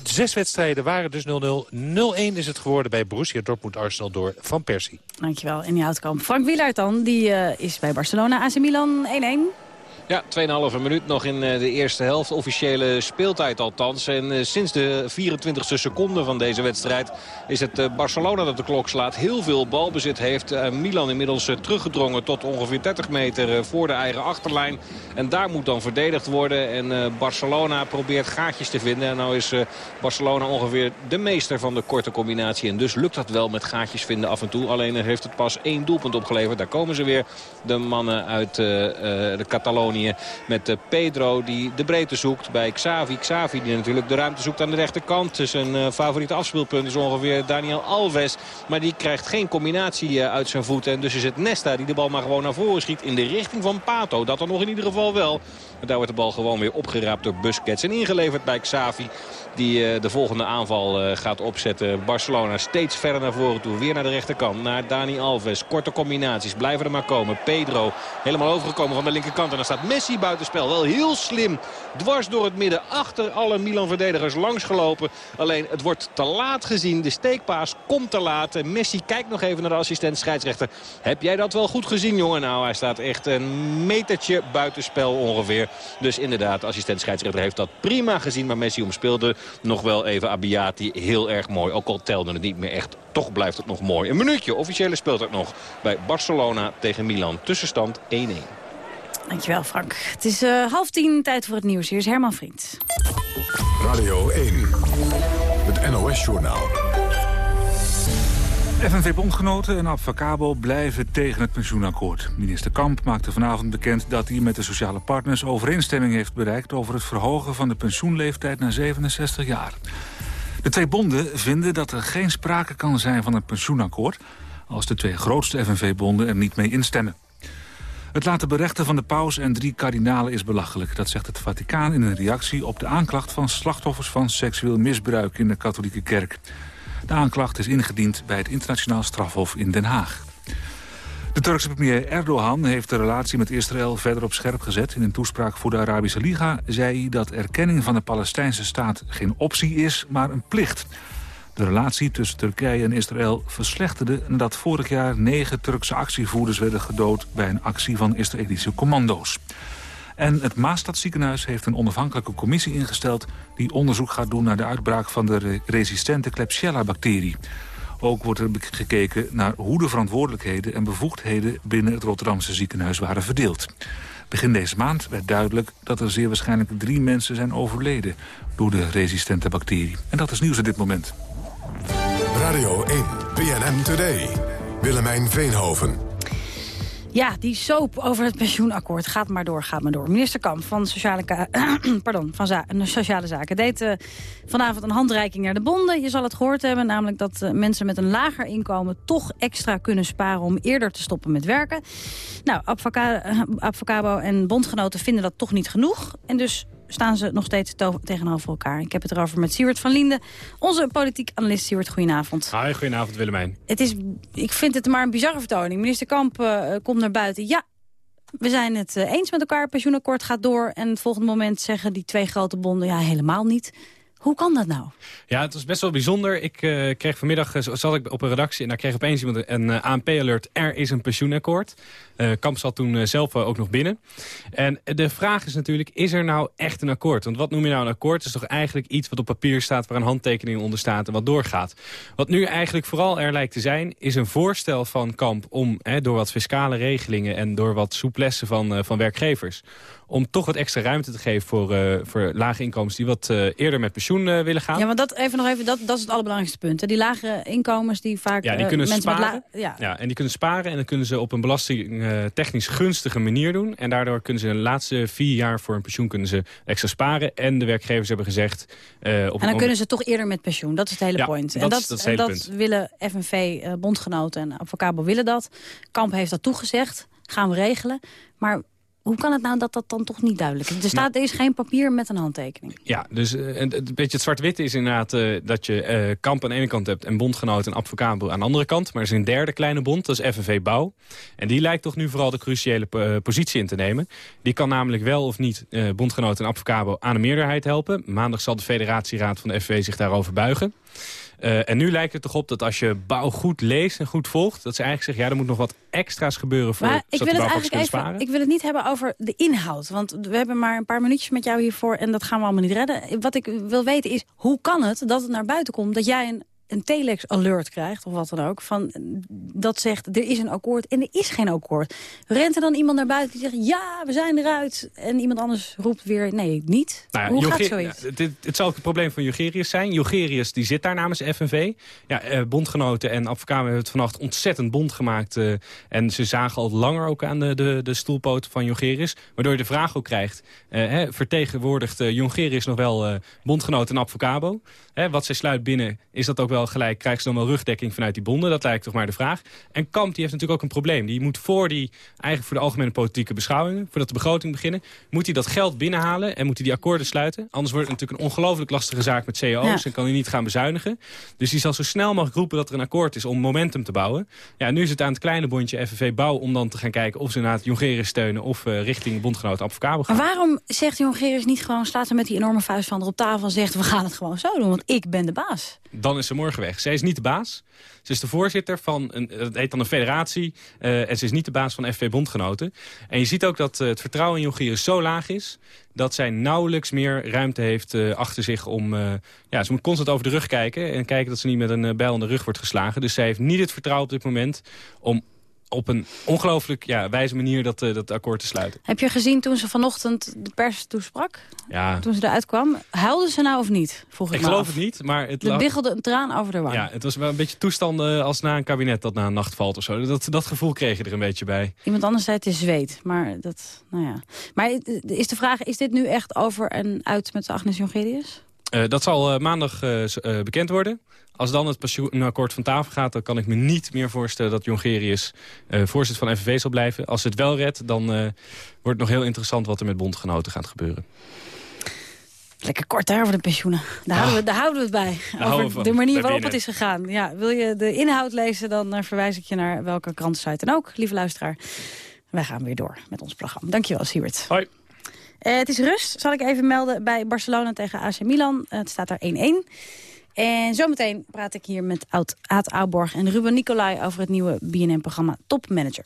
zes wedstrijden waren dus 0-0. 0-1 is het geworden bij Borussia Dortmund-Arsenal door Van Persie. Dankjewel, Andy Houtkamp. Frank Wielaert dan, die eh, is bij Barcelona AC Milan 1-1. Ja, 2,5 minuut nog in eh, de eerste helft. Officiële speeltijd althans. En eh, sinds de 24e seconde van deze wedstrijd is het eh, Barcelona dat de klok slaat. Heel veel balbezit heeft. Milan inmiddels teruggedrongen tot ongeveer 30 meter voor de eigen achterlijn. En daar moet dan verdedigd worden. En Barcelona probeert gaatjes te vinden. En nou is Barcelona ongeveer de meester van de korte combinatie. En dus lukt dat wel met gaatjes vinden af en toe. Alleen heeft het pas één doelpunt opgeleverd. Daar komen ze weer. De mannen uit de Catalonië met eh, Pedro die de breedte zoekt bij Xavi. Xavi die natuurlijk de ruimte zoekt aan de rechterkant. Zijn eh, favoriete afspeelpunt is ongeveer Daniel Alves. Maar die krijgt geen combinatie eh, uit zijn voeten. En dus is het Nesta die de bal maar gewoon naar voren schiet in de richting van Pato. Dat dan nog in ieder geval wel. Daar wordt de bal gewoon weer opgeraapt door Busquets. En ingeleverd bij Xavi die eh, de volgende aanval eh, gaat opzetten. Barcelona steeds verder naar voren toe. Weer naar de rechterkant. Naar Dani Alves. Korte combinaties. Blijven er maar komen. Pedro helemaal overgekomen van de linkerkant. En dan staat Messi buitenspel. Wel heel slim. Dwars door het midden. Achter alle Milan-verdedigers langsgelopen. Alleen het wordt te laat gezien. De steekpaas komt te laat. Messi kijkt nog even naar de assistent scheidsrechter. Heb jij dat wel goed gezien jongen? Nou hij staat echt een metertje buitenspel ongeveer. Dus inderdaad de assistent scheidsrechter heeft dat prima gezien. Maar Messi omspeelde nog wel even Abbiati heel erg mooi. Ook al telde het niet meer echt. Toch blijft het nog mooi. Een minuutje officiële speelt het nog bij Barcelona tegen Milan. Tussenstand 1-1. Dankjewel Frank. Het is uh, half tien, tijd voor het nieuws. Hier is Herman Vriend. Radio 1, het NOS-journaal. FNV-bondgenoten en Abfacabo blijven tegen het pensioenakkoord. Minister Kamp maakte vanavond bekend dat hij met de sociale partners overeenstemming heeft bereikt over het verhogen van de pensioenleeftijd naar 67 jaar. De twee bonden vinden dat er geen sprake kan zijn van een pensioenakkoord als de twee grootste FNV-bonden er niet mee instemmen. Het laten berechten van de paus en drie kardinalen is belachelijk. Dat zegt het Vaticaan in een reactie op de aanklacht van slachtoffers van seksueel misbruik in de katholieke kerk. De aanklacht is ingediend bij het internationaal strafhof in Den Haag. De Turkse premier Erdogan heeft de relatie met Israël verder op scherp gezet. In een toespraak voor de Arabische Liga zei hij dat erkenning van de Palestijnse staat geen optie is, maar een plicht. De relatie tussen Turkije en Israël verslechterde nadat vorig jaar negen Turkse actievoerders werden gedood bij een actie van Israëlische commando's. En het Maastadziekenhuis heeft een onafhankelijke commissie ingesteld... die onderzoek gaat doen naar de uitbraak van de resistente Klebsiella-bacterie. Ook wordt er gekeken naar hoe de verantwoordelijkheden en bevoegdheden... binnen het Rotterdamse ziekenhuis waren verdeeld. Begin deze maand werd duidelijk dat er zeer waarschijnlijk drie mensen zijn overleden... door de resistente bacterie. En dat is nieuws op dit moment. Radio 1, BNN Today. Willemijn Veenhoven. Ja, die soap over het pensioenakkoord. Gaat maar door, gaat maar door. Minister Kamp van Sociale, Pardon, van Za Sociale Zaken deed uh, vanavond een handreiking naar de bonden. Je zal het gehoord hebben, namelijk dat uh, mensen met een lager inkomen... toch extra kunnen sparen om eerder te stoppen met werken. Nou, Advocabo en bondgenoten vinden dat toch niet genoeg. En dus staan ze nog steeds tegenover elkaar. Ik heb het erover met Siewert van Linden, onze politiek analist. Siewert, goedenavond. Hi, goedenavond Willemijn. Het is, ik vind het maar een bizarre vertoning. Minister Kamp uh, komt naar buiten. Ja, we zijn het uh, eens met elkaar. Het pensioenakkoord gaat door. En het volgende moment zeggen die twee grote bonden... ja, helemaal niet. Hoe kan dat nou? Ja, het was best wel bijzonder. Ik uh, kreeg vanmiddag, uh, zat ik op een redactie en daar kreeg opeens iemand een uh, ANP-alert. Er is een pensioenakkoord. Kamp zat toen zelf ook nog binnen. En de vraag is natuurlijk, is er nou echt een akkoord? Want wat noem je nou een akkoord? Het is toch eigenlijk iets wat op papier staat, waar een handtekening onder staat en wat doorgaat. Wat nu eigenlijk vooral er lijkt te zijn, is een voorstel van Kamp om hè, door wat fiscale regelingen en door wat souplesse van, van werkgevers om toch wat extra ruimte te geven voor, uh, voor lage inkomens... die wat uh, eerder met pensioen uh, willen gaan. Ja, maar dat, even nog even, dat, dat is het allerbelangrijkste punt. Hè? Die lage inkomens die vaak... Ja, die kunnen sparen. Ja. ja. en die kunnen sparen en dan kunnen ze op een belastingtechnisch gunstige manier doen. En daardoor kunnen ze de laatste vier jaar voor een pensioen kunnen ze extra sparen. En de werkgevers hebben gezegd... op en dan kunnen moment... ze toch eerder met pensioen. Dat is het hele ja, point. Dat en dat, is, dat, is en dat willen FNV, bondgenoten en Avocabo willen dat. Kamp heeft dat toegezegd. Gaan we regelen. Maar hoe kan het nou dat dat dan toch niet duidelijk is? Er, staat, nou, er is geen papier met een handtekening. Ja, dus uh, een, een beetje het zwart-wit is inderdaad uh, dat je uh, Kamp aan de ene kant hebt... en bondgenoot en advocaat aan de andere kant. Maar er is een derde kleine bond, dat is FNV Bouw. En die lijkt toch nu vooral de cruciale positie in te nemen. Die kan namelijk wel of niet bondgenoot en advocabo aan de meerderheid helpen. Maandag zal de federatieraad van de FNV zich daarover buigen. Uh, en nu lijkt het toch op dat als je bouw goed leest en goed volgt... dat ze eigenlijk zeggen, ja, er moet nog wat extra's gebeuren... voor maar ik wil het eigenlijk even, sparen. Ik wil het niet hebben over de inhoud. Want we hebben maar een paar minuutjes met jou hiervoor... en dat gaan we allemaal niet redden. Wat ik wil weten is, hoe kan het dat het naar buiten komt... dat jij een een telex-alert krijgt, of wat dan ook... Van, dat zegt, er is een akkoord en er is geen akkoord. Rent er dan iemand naar buiten die zegt, ja, we zijn eruit... en iemand anders roept weer, nee, niet? Nou ja, Hoe Joge gaat zoiets? Ja, het, het zal ook het probleem van Jogerius zijn. Jogerius die zit daar namens FNV. Ja, eh, bondgenoten en advocaten hebben het vannacht ontzettend bond gemaakt. Eh, en ze zagen al langer ook aan de, de, de stoelpoten van Jongerius. Waardoor je de vraag ook krijgt, eh, vertegenwoordigt uh, Jongerius nog wel uh, bondgenoten en advocabo? Hè, wat zij sluit binnen, is dat ook wel gelijk, krijgen ze dan wel rugdekking vanuit die bonden? Dat lijkt toch maar de vraag. En Kamp die heeft natuurlijk ook een probleem. Die moet voor die, eigenlijk voor de algemene politieke beschouwingen, voordat de begroting beginnen, moet hij dat geld binnenhalen en moet hij die akkoorden sluiten. Anders wordt het natuurlijk een ongelooflijk lastige zaak met CEO's en kan hij niet gaan bezuinigen. Dus hij zal zo snel mogelijk roepen dat er een akkoord is om momentum te bouwen. Ja, nu is het aan het kleine bondje FNV Bouw om dan te gaan kijken of ze inderdaad Jongeris steunen of uh, richting bondgenoot advocabel gaan. Maar waarom zegt Jongeris niet gewoon, staat er met die enorme vuist van er op tafel en zegt we gaan het gewoon zo doen, want ik ben de baas. Dan is ze morgen weg. Zij is niet de baas. Ze is de voorzitter van, een, het heet dan een federatie. Uh, en ze is niet de baas van FV Bondgenoten. En je ziet ook dat uh, het vertrouwen in Jongerius zo laag is... dat zij nauwelijks meer ruimte heeft uh, achter zich om... ja, ze moet constant over de rug kijken... en kijken dat ze niet met een bijl in de rug wordt geslagen. Dus zij heeft niet het vertrouwen op dit moment... om op een ongelooflijk ja, wijze manier dat, uh, dat akkoord te sluiten. Heb je gezien toen ze vanochtend de pers toesprak? Ja. Toen ze eruit kwam. Huilde ze nou of niet? Vroeg ik ik geloof het niet, maar... Het er een traan over de wang. Ja, het was wel een beetje toestanden als na een kabinet dat na een nacht valt of zo. Dat, dat gevoel kreeg je er een beetje bij. Iemand anders zei het is zweet, maar dat, nou ja. Maar is de vraag, is dit nu echt over en uit met Agnes Jongerius? Uh, dat zal uh, maandag uh, bekend worden. Als dan het pensioenakkoord van tafel gaat... dan kan ik me niet meer voorstellen dat Jongerius voorzitter van FNV zal blijven. Als het wel redt, dan wordt het nog heel interessant... wat er met bondgenoten gaat gebeuren. Lekker kort over de pensioenen. Daar, houden, we, daar houden we het bij. Daar over de manier waarop het is gegaan. Ja, wil je de inhoud lezen, dan verwijs ik je naar welke krantensite dan ook, lieve luisteraar. Wij gaan weer door met ons programma. Dankjewel, Siebert. Hoi. Uh, het is rust, zal ik even melden, bij Barcelona tegen AC Milan. Uh, het staat daar 1-1. En zometeen praat ik hier met Aad Aalborg en Ruben Nicolai... over het nieuwe BNN-programma Top Manager.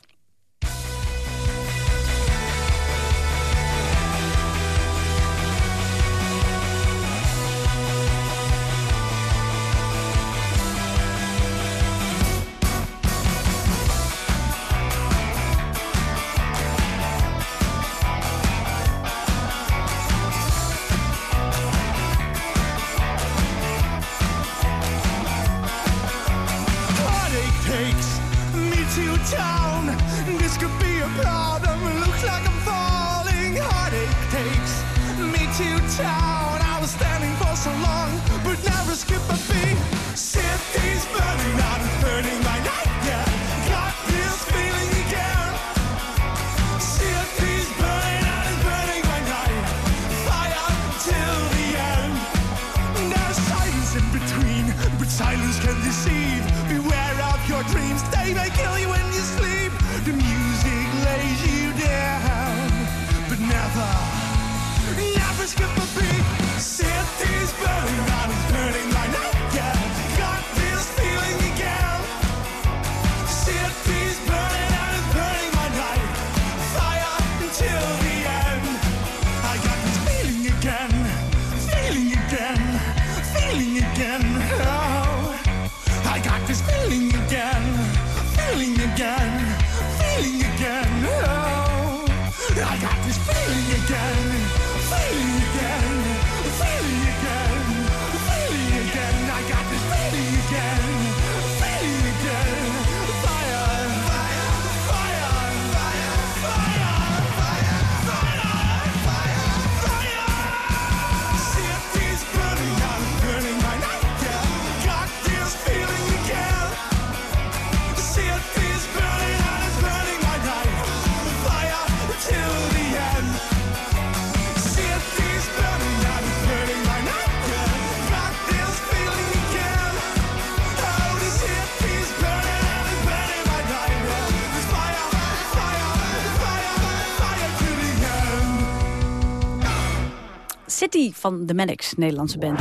Van de Manics, Nederlandse band.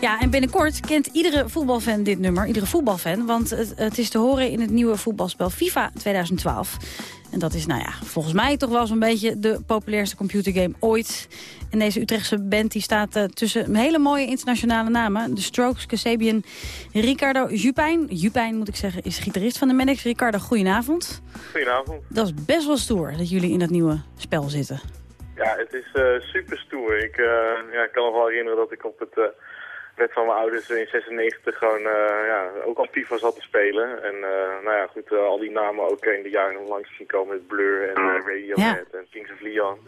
Ja, en binnenkort kent iedere voetbalfan dit nummer, iedere voetbalfan... want het, het is te horen in het nieuwe voetbalspel FIFA 2012. En dat is, nou ja, volgens mij toch wel zo'n beetje de populairste computergame ooit. En deze Utrechtse band die staat uh, tussen hele mooie internationale namen. De Strokes, Kasabian, Ricardo Jupijn. Jupijn moet ik zeggen, is gitarist van de Manics. Ricardo, goedenavond. Goedenavond. Dat is best wel stoer dat jullie in dat nieuwe spel zitten. Ja, het is uh, super stoer. Ik uh, ja, kan nog wel herinneren dat ik op het uh, met van mijn ouders in 96 gewoon eh, ja, ook al FIFA zat te spelen. En eh, nou ja, goed, eh, al die namen ook in de jaren langs zien komen met Blur en Radiohead en Kings of Leon.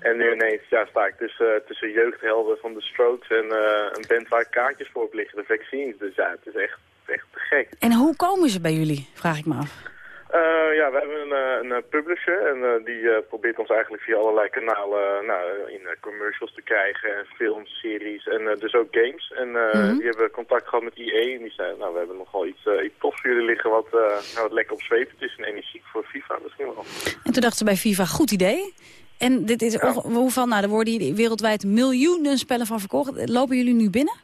En nu ineens ja, sta ik tussen, tussen jeugdhelden van de Strokes en een band waar kaartjes voor op liggen, de Vaccines. Dus ja, het is echt, echt te gek. En hoe komen ze bij jullie, vraag ik me af. Uh, ja, we hebben een, een, een publisher en uh, die uh, probeert ons eigenlijk via allerlei kanalen nou, in commercials te krijgen, films, series en dus ook games. En mm -hmm. die hebben contact gehad met EA en die zeiden, nou we hebben nogal iets, iets tofs voor jullie liggen wat, nou, wat lekker opzwepend is en energiek voor FIFA misschien wel. En toen dachten ze bij FIFA, goed idee. En dit is ja. hoeveel, nou er worden hier wereldwijd miljoenen spellen van verkocht. Lopen jullie nu binnen?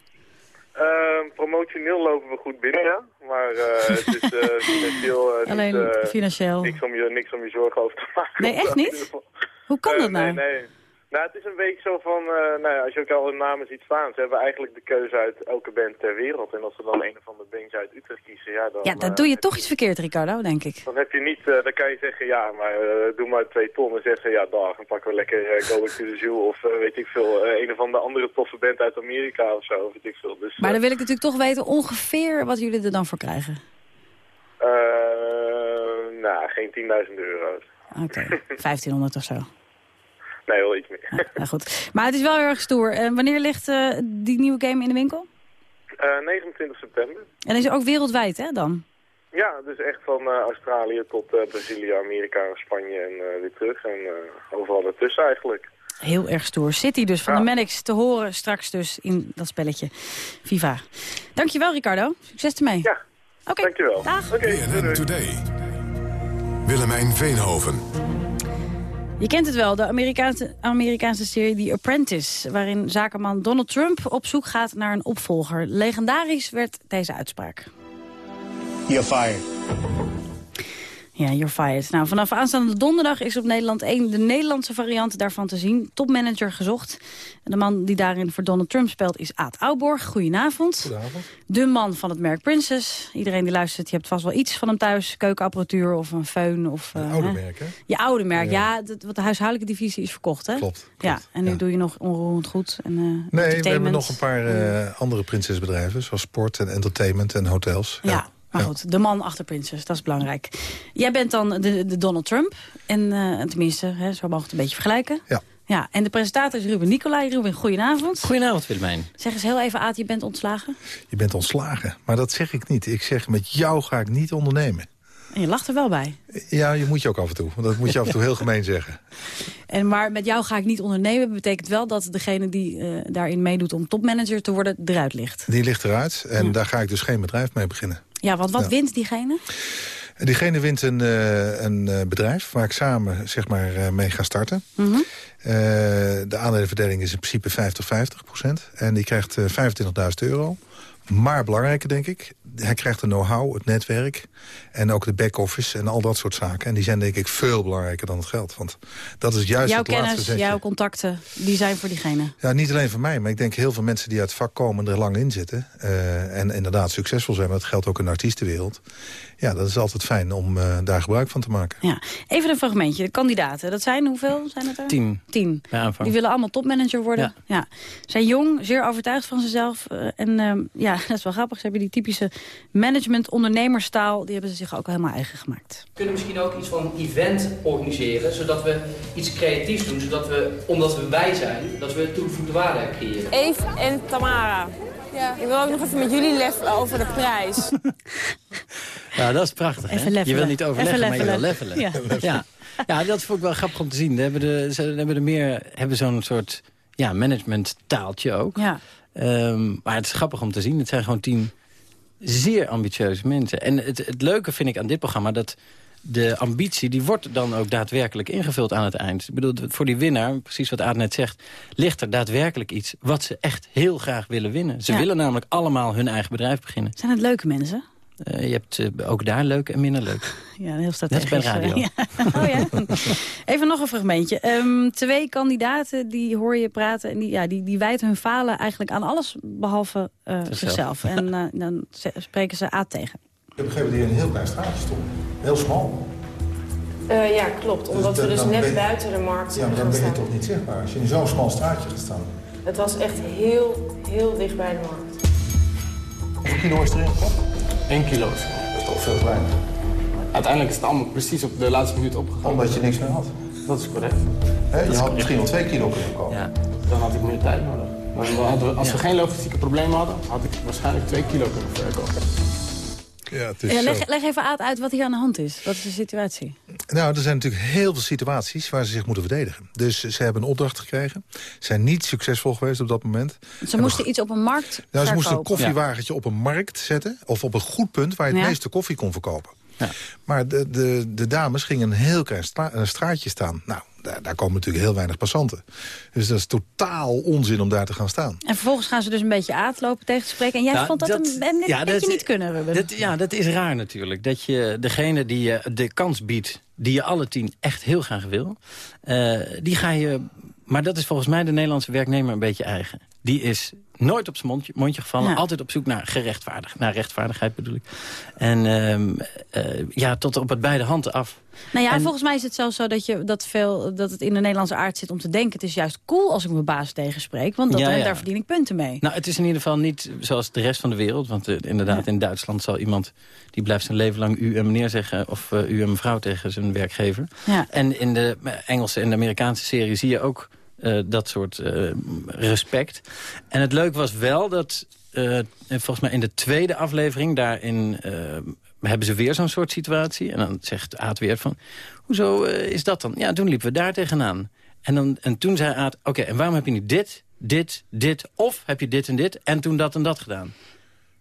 Uh, promotioneel lopen we goed binnen, ja. Maar uh, het is uh, financieel, Alleen niet, financieel. Niks, om je, niks om je zorgen over te maken. Nee, echt niet? Hoe kan dat nou? Nee, nee. Nou, het is een beetje zo van, nou ja, als je ook al hun namen ziet staan, ze hebben eigenlijk de keuze uit elke band ter wereld. En als ze dan een of andere bandje uit Utrecht kiezen, ja, dan... Ja, dan doe je toch iets verkeerd, Ricardo, denk ik. Dan heb je niet, dan kan je zeggen, ja, maar doe maar twee ton en zeggen, ja, dag, dan pakken we lekker Going to the Zoo of weet ik veel, een of andere andere toffe band uit Amerika of zo, weet ik veel. Dus, maar dan wil ik natuurlijk toch weten ongeveer wat jullie er dan voor krijgen. Nou, geen 10.000 euro's. Oké, okay. 1500 of zo. Nee, wel iets meer. Ja, nou goed. Maar het is wel heel erg stoer. En wanneer ligt uh, die nieuwe game in de winkel? Uh, 29 september. En is ook wereldwijd, hè, dan? Ja, dus echt van uh, Australië tot uh, Brazilië, Amerika, Spanje en uh, weer terug. En overal ertussen eigenlijk. Heel erg stoer. City dus van ja. de Manics te horen straks dus in dat spelletje Viva. Dankjewel Ricardo. Succes ermee. Ja, okay. dankjewel. Dag. Okay, Today. Willemijn Veenhoven. Je kent het wel, de Amerikaanse, Amerikaanse serie The Apprentice... waarin zakenman Donald Trump op zoek gaat naar een opvolger. Legendarisch werd deze uitspraak. You're fired. Ja, you're fired. Nou, vanaf aanstaande donderdag is op Nederland 1 de Nederlandse variant daarvan te zien. Topmanager gezocht. En de man die daarin voor Donald Trump speelt is Aad Ouborg. Goedenavond. Goedenavond. De man van het merk Princess. Iedereen die luistert, je hebt vast wel iets van hem thuis. Keukenapparatuur of een föhn. Of, uh, oude merk, hè? Je oude merk, ja. wat de huishoudelijke divisie is verkocht, hè? Klopt. klopt ja, en nu ja. doe je nog onroerend goed. En, uh, nee, we hebben nog een paar uh, andere prinsesbedrijven. Zoals sport en entertainment en hotels. ja. ja. Maar goed, de man achter Prinses, dat is belangrijk. Jij bent dan de, de Donald Trump. En uh, tenminste, hè, zo mogen we het een beetje vergelijken. Ja. Ja, en de presentator is Ruben Nicolai. Ruben, goedenavond. Goedenavond, Willemijn. Zeg eens heel even, Aad, je bent ontslagen? Je bent ontslagen, maar dat zeg ik niet. Ik zeg, met jou ga ik niet ondernemen. En je lacht er wel bij. Ja, je moet je ook af en toe. Want dat moet je af en toe heel gemeen zeggen. En maar met jou ga ik niet ondernemen. betekent wel dat degene die uh, daarin meedoet om topmanager te worden, eruit ligt. Die ligt eruit. En ja. daar ga ik dus geen bedrijf mee beginnen. Ja, want wat ja. wint diegene? Diegene wint een, uh, een uh, bedrijf waar ik samen zeg maar, uh, mee ga starten. Mm -hmm. de aandelenverdeling is in principe 50-50 procent. En die krijgt 25.000 euro. Maar belangrijker, denk ik, hij krijgt de know-how, het netwerk... en ook de back-office en al dat soort zaken. En die zijn denk ik veel belangrijker dan het geld. Want dat is juist jouw het kennis, laatste zetje. jouw contacten, die zijn voor diegene? Ja, niet alleen voor mij, maar ik denk heel veel mensen die uit het vak komen... er lang in zitten uh, en inderdaad succesvol zijn. Maar dat geldt ook in de artiestenwereld. Ja, dat is altijd fijn om uh, daar gebruik van te maken. Ja. Even een fragmentje. De kandidaten, dat zijn hoeveel zijn het er? Tien. Tien. Die willen allemaal topmanager worden. Ja. ja. Zijn jong, zeer overtuigd van zichzelf. Uh, en uh, ja, dat is wel grappig. Ze hebben die typische management-ondernemerstaal... die hebben ze zich ook helemaal eigen gemaakt. We kunnen misschien ook iets van een event organiseren... zodat we iets creatiefs doen. Zodat we, omdat we wij zijn, dat we toegevoegde waarde creëren. Eve en Tamara. Ja. Ik wil ook nog even met jullie leffelen over de prijs. Ja, dat is prachtig. Hè? Je wil niet overleggen, maar je wil leffelen. Ja. Ja. ja, dat vond ik wel grappig om te zien. We hebben, de, ze hebben er meer hebben zo'n soort ja, management taaltje ook. Ja. Um, maar het is grappig om te zien. Het zijn gewoon tien zeer ambitieuze mensen. En het, het leuke vind ik aan dit programma... dat de ambitie, die wordt dan ook daadwerkelijk ingevuld aan het eind. Ik bedoel, voor die winnaar, precies wat Aad net zegt... ligt er daadwerkelijk iets wat ze echt heel graag willen winnen. Ze Ja. willen namelijk allemaal hun eigen bedrijf beginnen. Zijn het leuke mensen? Uh, je hebt uh, ook daar leuk en minder leuk. Ja, heel Net strategisch. bij de radio. Ja. Oh ja. Even nog een fragmentje. Um, twee kandidaten die hoor je praten. En die, ja, die, die wijten hun falen eigenlijk aan alles behalve uh, zichzelf. En dan spreken ze A tegen. Ik heb begrepen dat hier een heel klein straatje stond. Heel smal. Uh, ja, klopt. Omdat dus we dus net buiten de markt Ja, maar dan ben je toch niet zichtbaar als je in zo'n smal straatje gaat staan. Het was echt heel, heel dicht bij de markt. Kilo is erin gekocht? 1 kilo. Dat is toch veel te weinig. Uiteindelijk is het allemaal precies op de laatste minuut opgegaan. Omdat je niks meer had. Dat is correct. Je is had misschien wel 2 kilo kunnen kopen. Ja, dan had ik meer tijd nodig. Maar we hadden, als we geen logistieke problemen hadden, had ik waarschijnlijk 2 kilo kunnen verkopen. Ja, het is Ja, leg, leg even uit, uit wat hier aan de hand is. Wat is de situatie? Nou, er zijn natuurlijk heel veel situaties waar ze zich moeten verdedigen. Dus ze hebben een opdracht gekregen. Zijn niet succesvol geweest op dat moment. Ze moesten iets op een markt Nou, ze moesten een verkopen. koffiewagentje op een markt zetten. Of op een goed punt waar je het Ja. meeste koffie kon verkopen. Maar de, de, de dames gingen een heel klein stra- straatje staan. Nou, daar, daar komen natuurlijk heel weinig passanten. Dus dat is totaal onzin om daar te gaan staan. En vervolgens gaan ze dus een beetje uitlopen tegen te spreken. En jij Nou, vond dat, een, een, ja, beetje dat- niet kunnen, Ruben. Dat, ja, dat is raar natuurlijk. Dat je degene die je de kans biedt, die je alle tien echt heel graag wil... eh, die ga je... Maar dat is volgens mij de Nederlandse werknemer een beetje eigen. Die is nooit op zijn mondje, mondje gevallen. Altijd op zoek naar gerechtvaardig, naar rechtvaardigheid bedoel ik. En ehm, eh, ja, tot op het beide handen af. Nou ja, En- volgens mij is het zelfs zo dat, je, dat, veel, dat het in de Nederlandse aard zit om te denken... het is juist cool als ik mijn baas tegenspreek, want dat, Ja, ja. daar verdien ik punten mee. Nou, het is in ieder geval niet zoals de rest van de wereld. Want eh, inderdaad, in Duitsland zal iemand... die blijft zijn leven lang u en meneer zeggen... of eh, u en mevrouw tegen zijn werkgever. Ja. En in de eh, Engelse en de Amerikaanse serie zie je ook eh, dat soort eh, respect. En het leuk was wel dat, eh, volgens mij in de tweede aflevering... daarin eh, hebben ze weer zo'n soort situatie. En dan zegt Aad weer van, hoezo eh, is dat dan? Ja, toen liepen we daar tegenaan. En, dan, en toen zei Aad, oké, en waarom heb je niet dit, dit, dit... of heb je dit en dit en toen dat en dat gedaan?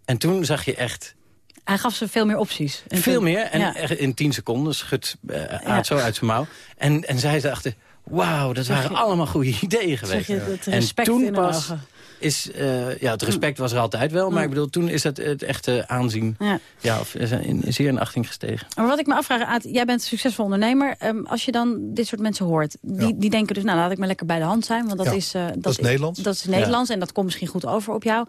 En toen zag je echt Hij gaf ze veel meer opties. En veel toen- meer. En ja. in tien seconden schudt uh, Aad zo uit zijn mouw. En, en zij dachten, wauw, dat waren allemaal goede ideeën geweest. je het en respect toen in pas is... eh, ja, het respect was er altijd wel. Maar ik bedoel, toen is het, het echte aanzien... Ja. Ja, of, is in, zeer in achting gestegen. Maar wat ik me afvraag, Aad, jij bent een succesvol ondernemer. Ehm, als je dan dit soort mensen hoort, die, die denken dus... nou, laat ik maar lekker bij de hand zijn. Want dat Ja, is, eh, dat is Nederlands. Dat is Nederlands en dat komt misschien goed over op jou.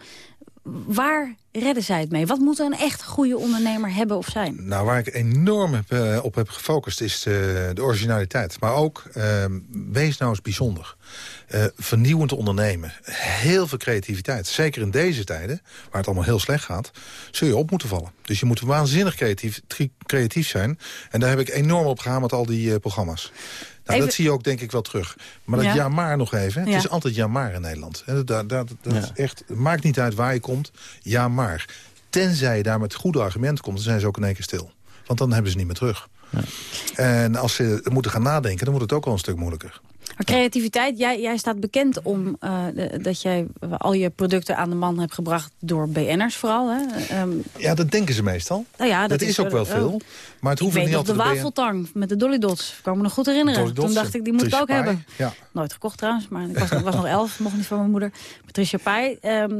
Waar redden zij het mee? Wat moet een echt goede ondernemer hebben of zijn? Nou, waar ik enorm heb, eh, op heb gefocust is de, de originaliteit. Maar ook, eh, wees nou eens bijzonder. Eh, vernieuwend ondernemen. Heel veel creativiteit. Zeker in deze tijden, waar het allemaal heel slecht gaat... zul je op moeten vallen. Dus je moet waanzinnig creatief, creatief zijn. En daar heb ik enorm op met al die eh, programma's. Nou, Even- Dat zie je ook denk ik wel terug. Maar dat Ja. ja maar nog even. Het Ja. is altijd ja maar in Nederland. Dat, dat, dat, dat is echt, het maakt niet uit waar je komt. Ja maar. Tenzij je daar met goede argumenten komt, dan zijn ze ook in één keer stil. Want dan hebben ze niet meer terug. En als ze moeten gaan nadenken, dan wordt het ook wel een stuk moeilijker. Maar creativiteit, jij, jij staat bekend om eh, de- dat jij al je producten aan de man hebt gebracht door BN'ers vooral. Hè? Ehm, Ja, dat denken ze meestal. nou ja, dat, is ook wel oh. veel. Maar het hoeft niet de altijd BN wafeltang met de Dolly Dots. Ik kan me nog goed herinneren. Toen dacht ik, die moet ik ook Pai, hebben. Ja. Nooit gekocht trouwens, maar ik was, was nog elf, mocht niet van mijn moeder. Patricia Pai, ehm,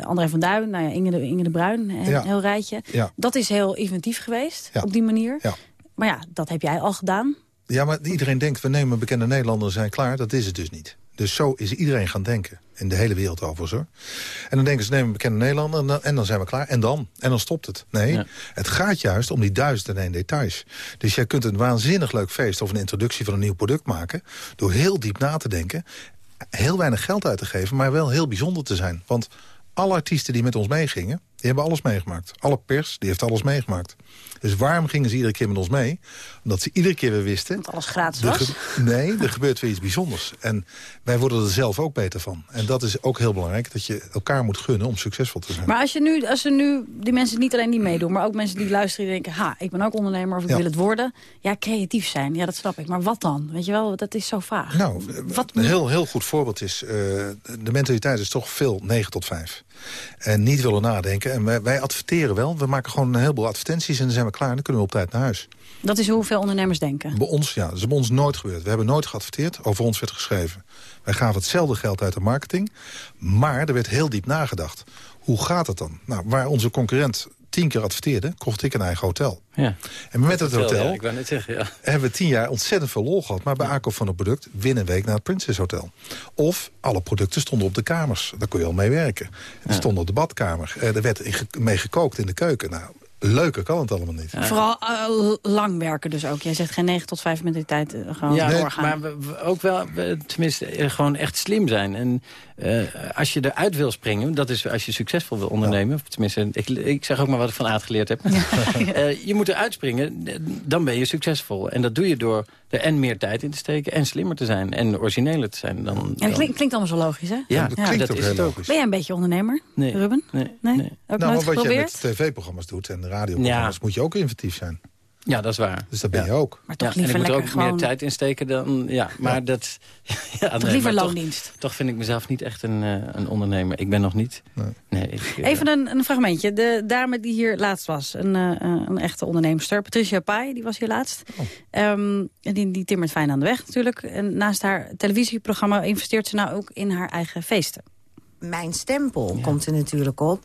André van Duin, nou ja, Inge, de, Inge de Bruin, een Ja. heel rijtje. Ja. Dat is heel inventief geweest, op die manier. Ja. Maar ja, dat heb jij al gedaan. Ja, maar iedereen denkt, we nemen bekende Nederlanders en zijn klaar. Dat is het dus niet. Dus zo is iedereen gaan denken. In de hele wereld overigens hoor. En dan denken ze, nemen we bekende Nederlander en dan, en dan zijn we klaar. En dan? En dan stopt het. Nee, het gaat juist om die duizend en één details. Dus jij kunt een waanzinnig leuk feest of een introductie van een nieuw product maken... door heel diep na te denken, heel weinig geld uit te geven... maar wel heel bijzonder te zijn. Want alle artiesten die met ons meegingen, die hebben alles meegemaakt. Alle pers, die heeft alles meegemaakt. Dus waarom gingen ze iedere keer met ons mee? Omdat ze iedere keer weer wisten... Dat alles gratis was. nee, er gebeurt weer iets bijzonders. En wij worden er zelf ook beter van. En dat is ook heel belangrijk, dat je elkaar moet gunnen om succesvol te zijn. Maar als je nu, als er nu die mensen niet alleen die meedoen, maar ook mensen die luisteren die denken, ha, ik ben ook ondernemer of ik Ja. wil het worden. Ja, creatief zijn, ja, dat snap ik. Maar wat dan? Weet je wel, dat is zo vaag. Nou, wat een heel, heel goed voorbeeld is... eh, de mentaliteit is toch veel 9 tot 5. En niet willen nadenken. En wij, wij adverteren wel. We maken gewoon een heleboel advertenties en dan zijn we klaar. En dan kunnen we op tijd naar huis. Dat is hoeveel ondernemers denken. Bij ons, ja, dat is bij ons nooit gebeurd. We hebben nooit geadverteerd, over ons werd geschreven. Wij gaven hetzelfde geld uit de marketing, maar er werd heel diep nagedacht. Hoe gaat het dan? Nou, waar onze concurrent tien keer adverteerde, kocht ik een eigen hotel. Ja. En met het hotel Ja, ik wou net zeggen, ja. hebben we tien jaar ontzettend veel lol gehad. Maar bij aankoop van een product win een week naar het Princess Hotel. Of alle producten stonden op de kamers. Daar kon je al mee werken. Er stonden op de badkamer. Eh, Er werd mee gekookt in de keuken. Nou, leuker kan het allemaal niet. Vooral eh, lang werken dus ook. Jij zegt geen 9 tot 5 minuten tijd uh, gewoon ja, doorgaan. maar we, we ook wel, we, tenminste, uh, gewoon echt slim zijn. En als je eruit wil springen, dat is als je succesvol wil ondernemen. Ja. Tenminste, ik, ik zeg ook maar wat ik van Aad geleerd heb. Ja. je moet eruit springen, dan ben je succesvol. En dat doe je door en meer tijd in te steken en slimmer te zijn. En origineler te zijn. Dan, en het klinkt, klinkt allemaal zo logisch, hè? Ja, ja dat is het ook. Ben jij een beetje ondernemer, nee. Ruben? Nee. nee? nee. Ook nou, nooit wat geprobeerd? je met tv-programma's doet en radioprogramma's... moet je ook inventief zijn. Ja, dat is waar. Dus dat ben ja. je ook. Maar toch ja, liever en ik moet er ook gewoon... meer tijd insteken dan... Ja, maar Ja. dat... Ja, Toch nee, liever maar loondienst. Toch, toch vind ik mezelf niet echt een, uh, een ondernemer. Ik ben nog niet. Nee. nee ik, uh, Even een, een fragmentje. De dame die hier laatst was, een, uh, een echte onderneemster. Patricia Pai, die was hier laatst. Oh. Um, die, die timmert fijn aan de weg natuurlijk. En naast haar televisieprogramma investeert ze nou ook in haar eigen feesten. Mijn stempel ja. komt er natuurlijk op.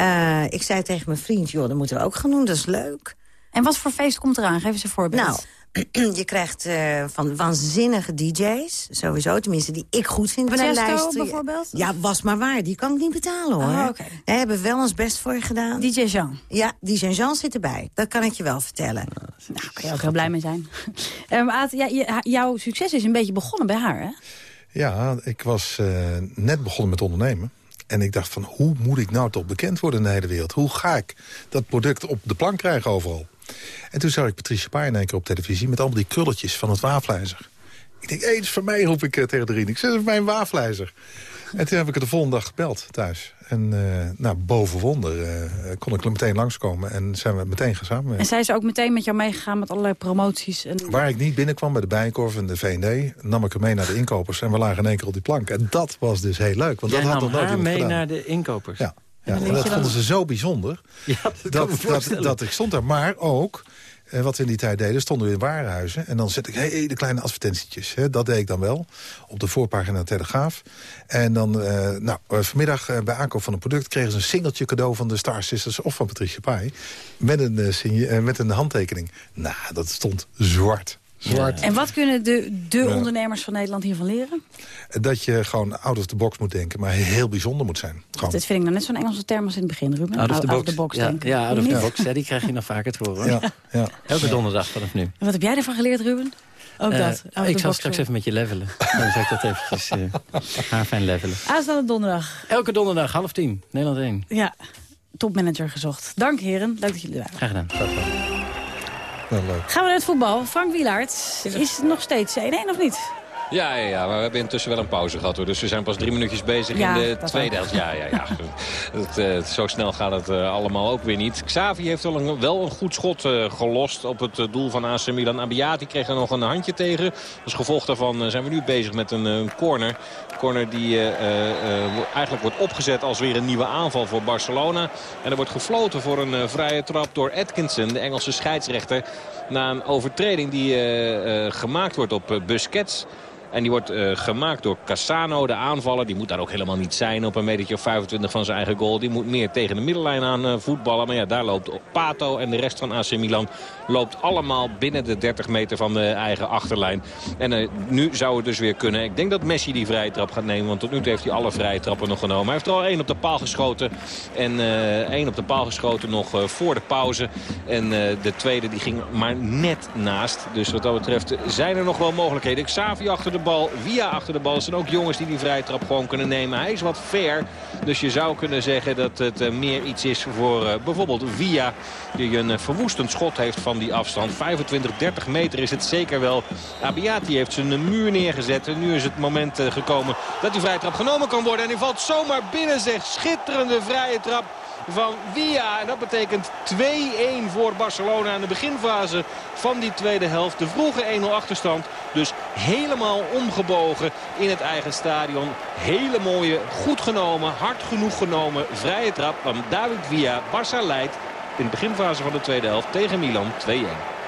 Uh, ik zei tegen mijn vriend, joh, dat moeten we ook gaan doen, dat is leuk. En wat voor feest komt eraan? Geef eens een voorbeeld. Nou, je krijgt uh, van waanzinnige DJ's, sowieso, tenminste die ik goed vind. Tiesto bijvoorbeeld? Ja, was maar waar, die kan ik niet betalen hoor. Oh, okay. We hebben wel ons best voor je gedaan. DJ Jean? Ja, DJ Jean zit erbij, dat kan ik je wel vertellen. Nou, kan je ook heel blij mee zijn. um, Aad, ja, jouw succes is een beetje begonnen bij haar, hè? Ja, ik was uh, net begonnen met ondernemen. En ik dacht van, hoe moet ik nou toch bekend worden in de hele wereld? Hoe ga ik dat product op de plank krijgen overal? En toen zag ik Patricia Paar in één keer op televisie... met allemaal die krulletjes van het wafelijzer. Ik denk, hé, hey, voor mij, roep ik uh, tegen de Ik zeg, dat is mijn wafelijzer. En toen heb ik het de volgende dag gebeld thuis. En uh, nou, boven wonder uh, kon ik er meteen langskomen. En zijn we meteen gaan samenwerken. En zij is ook meteen met jou meegegaan met allerlei promoties? En... Waar ik niet binnenkwam bij de Bijenkorf en de V&D... nam ik hem mee naar de inkopers. En we lagen in één keer op die plank. En dat was dus heel leuk. Want Jij dat had nam nog nooit haar mee gedaan. naar de inkopers? Ja. Ja, en dat vonden ze zo bijzonder ja, dat, dat, dat, dat ik stond daar. Maar ook, eh, wat we in die tijd deden, stonden we in warenhuizen. En dan zet ik hey, de kleine advertentietjes. Hè, dat deed ik dan wel, op de voorpagina Telegraaf. En dan, uh, nou, vanmiddag uh, bij aankoop van een product... kregen ze een singeltje cadeau van de Star Sisters of van Patricia Pai. Met een, uh, met een handtekening. Nou, dat stond zwart. Zwart. Ja. En wat kunnen de, de ondernemers van Nederland hiervan leren? Dat je gewoon out of the box moet denken, maar heel bijzonder moet zijn. Gewoon. Dit vind ik nou net zo'n Engelse term als in het begin, Ruben. Out of the box, out of the box ja, denken. Ja, out of the box. Ja, die krijg je nog vaker te horen. Ja, ja. Elke donderdag vanaf nu. En wat heb jij ervan geleerd, Ruben? Ook uh, dat? Ik zal straks even met je levelen. Dan zal ik dat eventjes uh, haar fijn levelen. Aanstaande donderdag. Elke donderdag, half tien. Nederland 1. Ja, topmanager gezocht. Dank heren, leuk dat jullie er waren. Graag gedaan. Leuk. Gaan we naar het voetbal. Frank Wielaert, is het nog steeds 1-1 of niet? Ja, ja, ja, maar we hebben intussen wel een pauze gehad. Hoor. Dus we zijn pas drie minuutjes bezig ja, in de tweede helft. Ja, ja, ja. Het, uh, zo snel gaat het uh, allemaal ook weer niet. Xavi heeft wel een, wel een goed schot uh, gelost op het doel van AC Milan. Abiati kreeg er nog een handje tegen. Als gevolg daarvan zijn we nu bezig met een, een corner. Corner die eigenlijk wordt opgezet als weer een nieuwe aanval voor Barcelona. En er wordt gefloten voor een vrije trap door Atkinson, de Engelse scheidsrechter. Na een overtreding die gemaakt wordt op Busquets. En die wordt uh, gemaakt door Cassano, de aanvaller. Die moet daar ook helemaal niet zijn op een metertje of 25 van zijn eigen goal. Die moet meer tegen de middenlijn aan uh, voetballen. Maar ja, daar loopt Pato en de rest van AC Milan loopt allemaal binnen de 30 meter van de eigen achterlijn. En uh, nu zou het dus weer kunnen. Ik denk dat Messi die vrije trap gaat nemen. Want tot nu toe heeft hij alle vrije trappen nog genomen. Hij heeft er al één op de paal geschoten. En één op de paal geschoten nog voor de pauze. En de tweede die ging maar net naast. Dus wat dat betreft zijn er nog wel mogelijkheden. Xavi achter de bal, Via achter de bal. Er zijn ook jongens die die vrije trap gewoon kunnen nemen. Hij is wat fair. Dus je zou kunnen zeggen dat het uh, meer iets is voor uh, bijvoorbeeld Via. Die een uh, verwoestend schot heeft van die afstand. 25, 30 meter is het zeker wel. Abiati heeft zijn muur neergezet. En nu is het moment gekomen dat die vrije trap genomen kan worden. En die valt zomaar binnen zeg. Schitterende vrije trap van Via. En dat betekent 2-1 voor Barcelona in de beginfase van die tweede helft. De vroege 1-0 achterstand. Dus helemaal omgebogen in het eigen stadion. Hele mooie, goed genomen, hard genoeg genomen vrije trap van David Villa. Barça leidt in de beginfase van de tweede helft tegen Milan 2-1.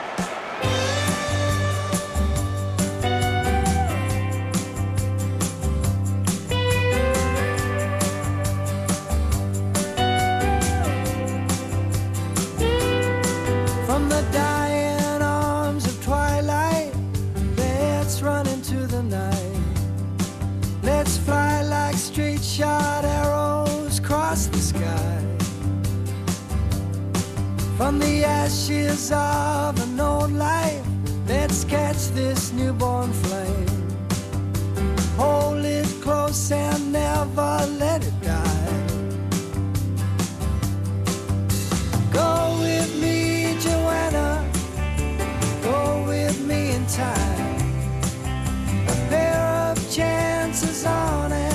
From the ashes of an old life, let's catch this newborn flame. Hold it close and never let it die. Go with me, Joanna. Go with me in time. A pair of chances on an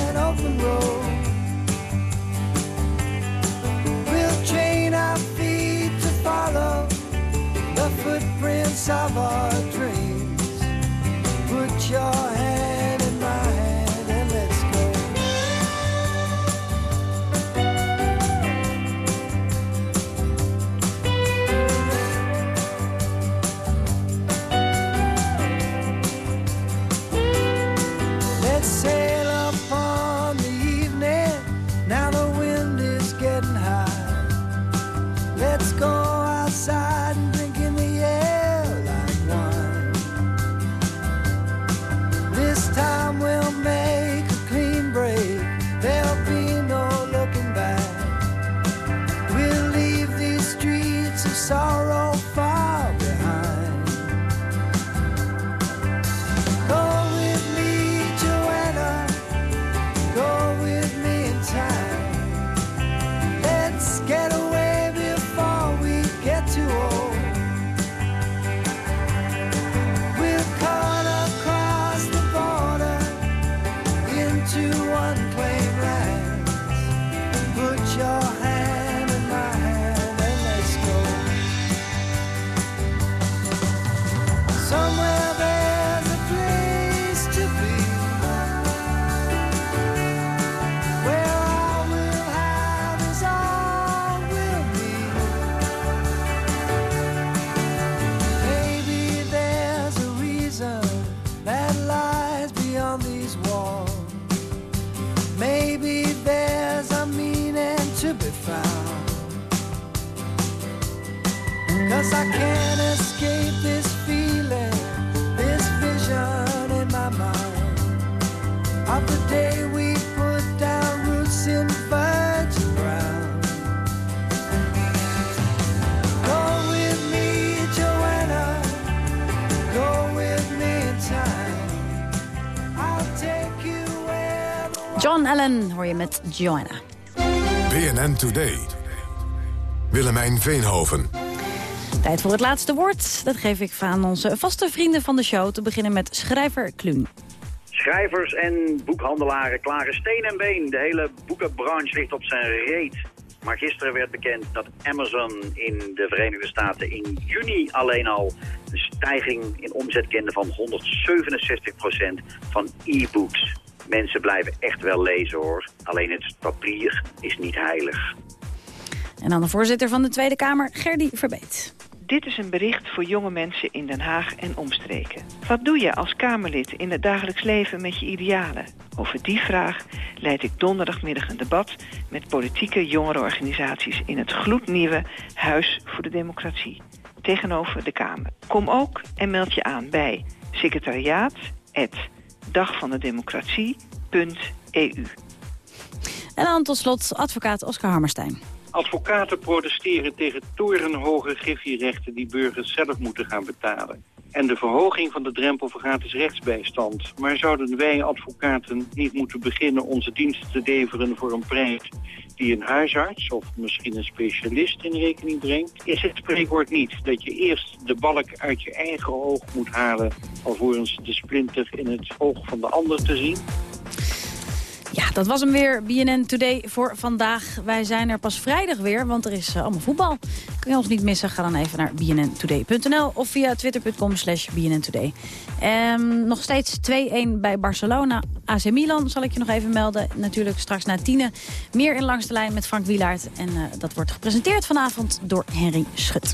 John Allen hoor je met Joanna. BNN Today. Willemijn Veenhoven. Tijd voor het laatste woord. Dat geef ik aan onze vaste vrienden van de show. Te beginnen met schrijver Kluun. Schrijvers en boekhandelaren klaren steen en been. De hele boekenbranche ligt op zijn reet. Maar gisteren werd bekend dat Amazon in de Verenigde Staten in juni alleen al een stijging in omzet kende van 167% van e-books. Mensen blijven echt wel lezen hoor. Alleen het papier is niet heilig. En dan de voorzitter van de Tweede Kamer, Gerdy Verbeet. Dit is een bericht voor jonge mensen in Den Haag en omstreken. Wat doe je als Kamerlid in het dagelijks leven met je idealen? Over die vraag leid ik donderdagmiddag een debat met politieke jongerenorganisaties in het gloednieuwe Huis voor de Democratie tegenover de Kamer. Kom ook en meld je aan bij secretariaat@dagvandedemocratie.eu. En dan tot slot advocaat Oscar Hammerstein. Advocaten protesteren tegen torenhoge griffierechten die burgers zelf moeten gaan betalen. En de verhoging van de drempel voor gratis rechtsbijstand. Maar zouden wij advocaten niet moeten beginnen onze diensten te leveren voor een prijs die een huisarts of misschien een specialist in rekening brengt? Is het spreekwoord niet dat je eerst de balk uit je eigen oog moet halen alvorens de splinter in het oog van de ander te zien? Ja, dat was hem weer, BNN Today voor vandaag. Wij zijn er pas vrijdag weer, want er is eh, allemaal voetbal. Kun je ons niet missen, ga dan even naar bnntoday.nl... of via twitter.com slash bnntoday. Ehm, nog steeds 2-1 bij Barcelona. AC Milan zal ik je nog even melden. Natuurlijk straks na tienen. Meer in Langs de Lijn met Frank Wielaert. En eh, dat wordt gepresenteerd vanavond door Henry Schut.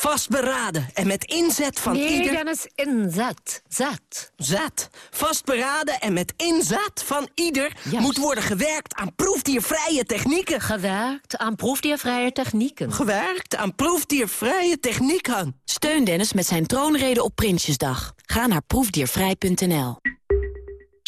Vastberaden en met inzet van nee, ieder... Dennis, inzet. Zet. Zet. Vastberaden en met inzet van ieder... moet worden gewerkt aan proefdiervrije technieken. Gewerkt aan proefdiervrije technieken. Gewerkt aan proefdiervrije technieken. Steun Dennis met zijn troonrede op Prinsjesdag. Ga naar proefdiervrij.nl.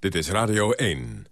Dit is Radio 1.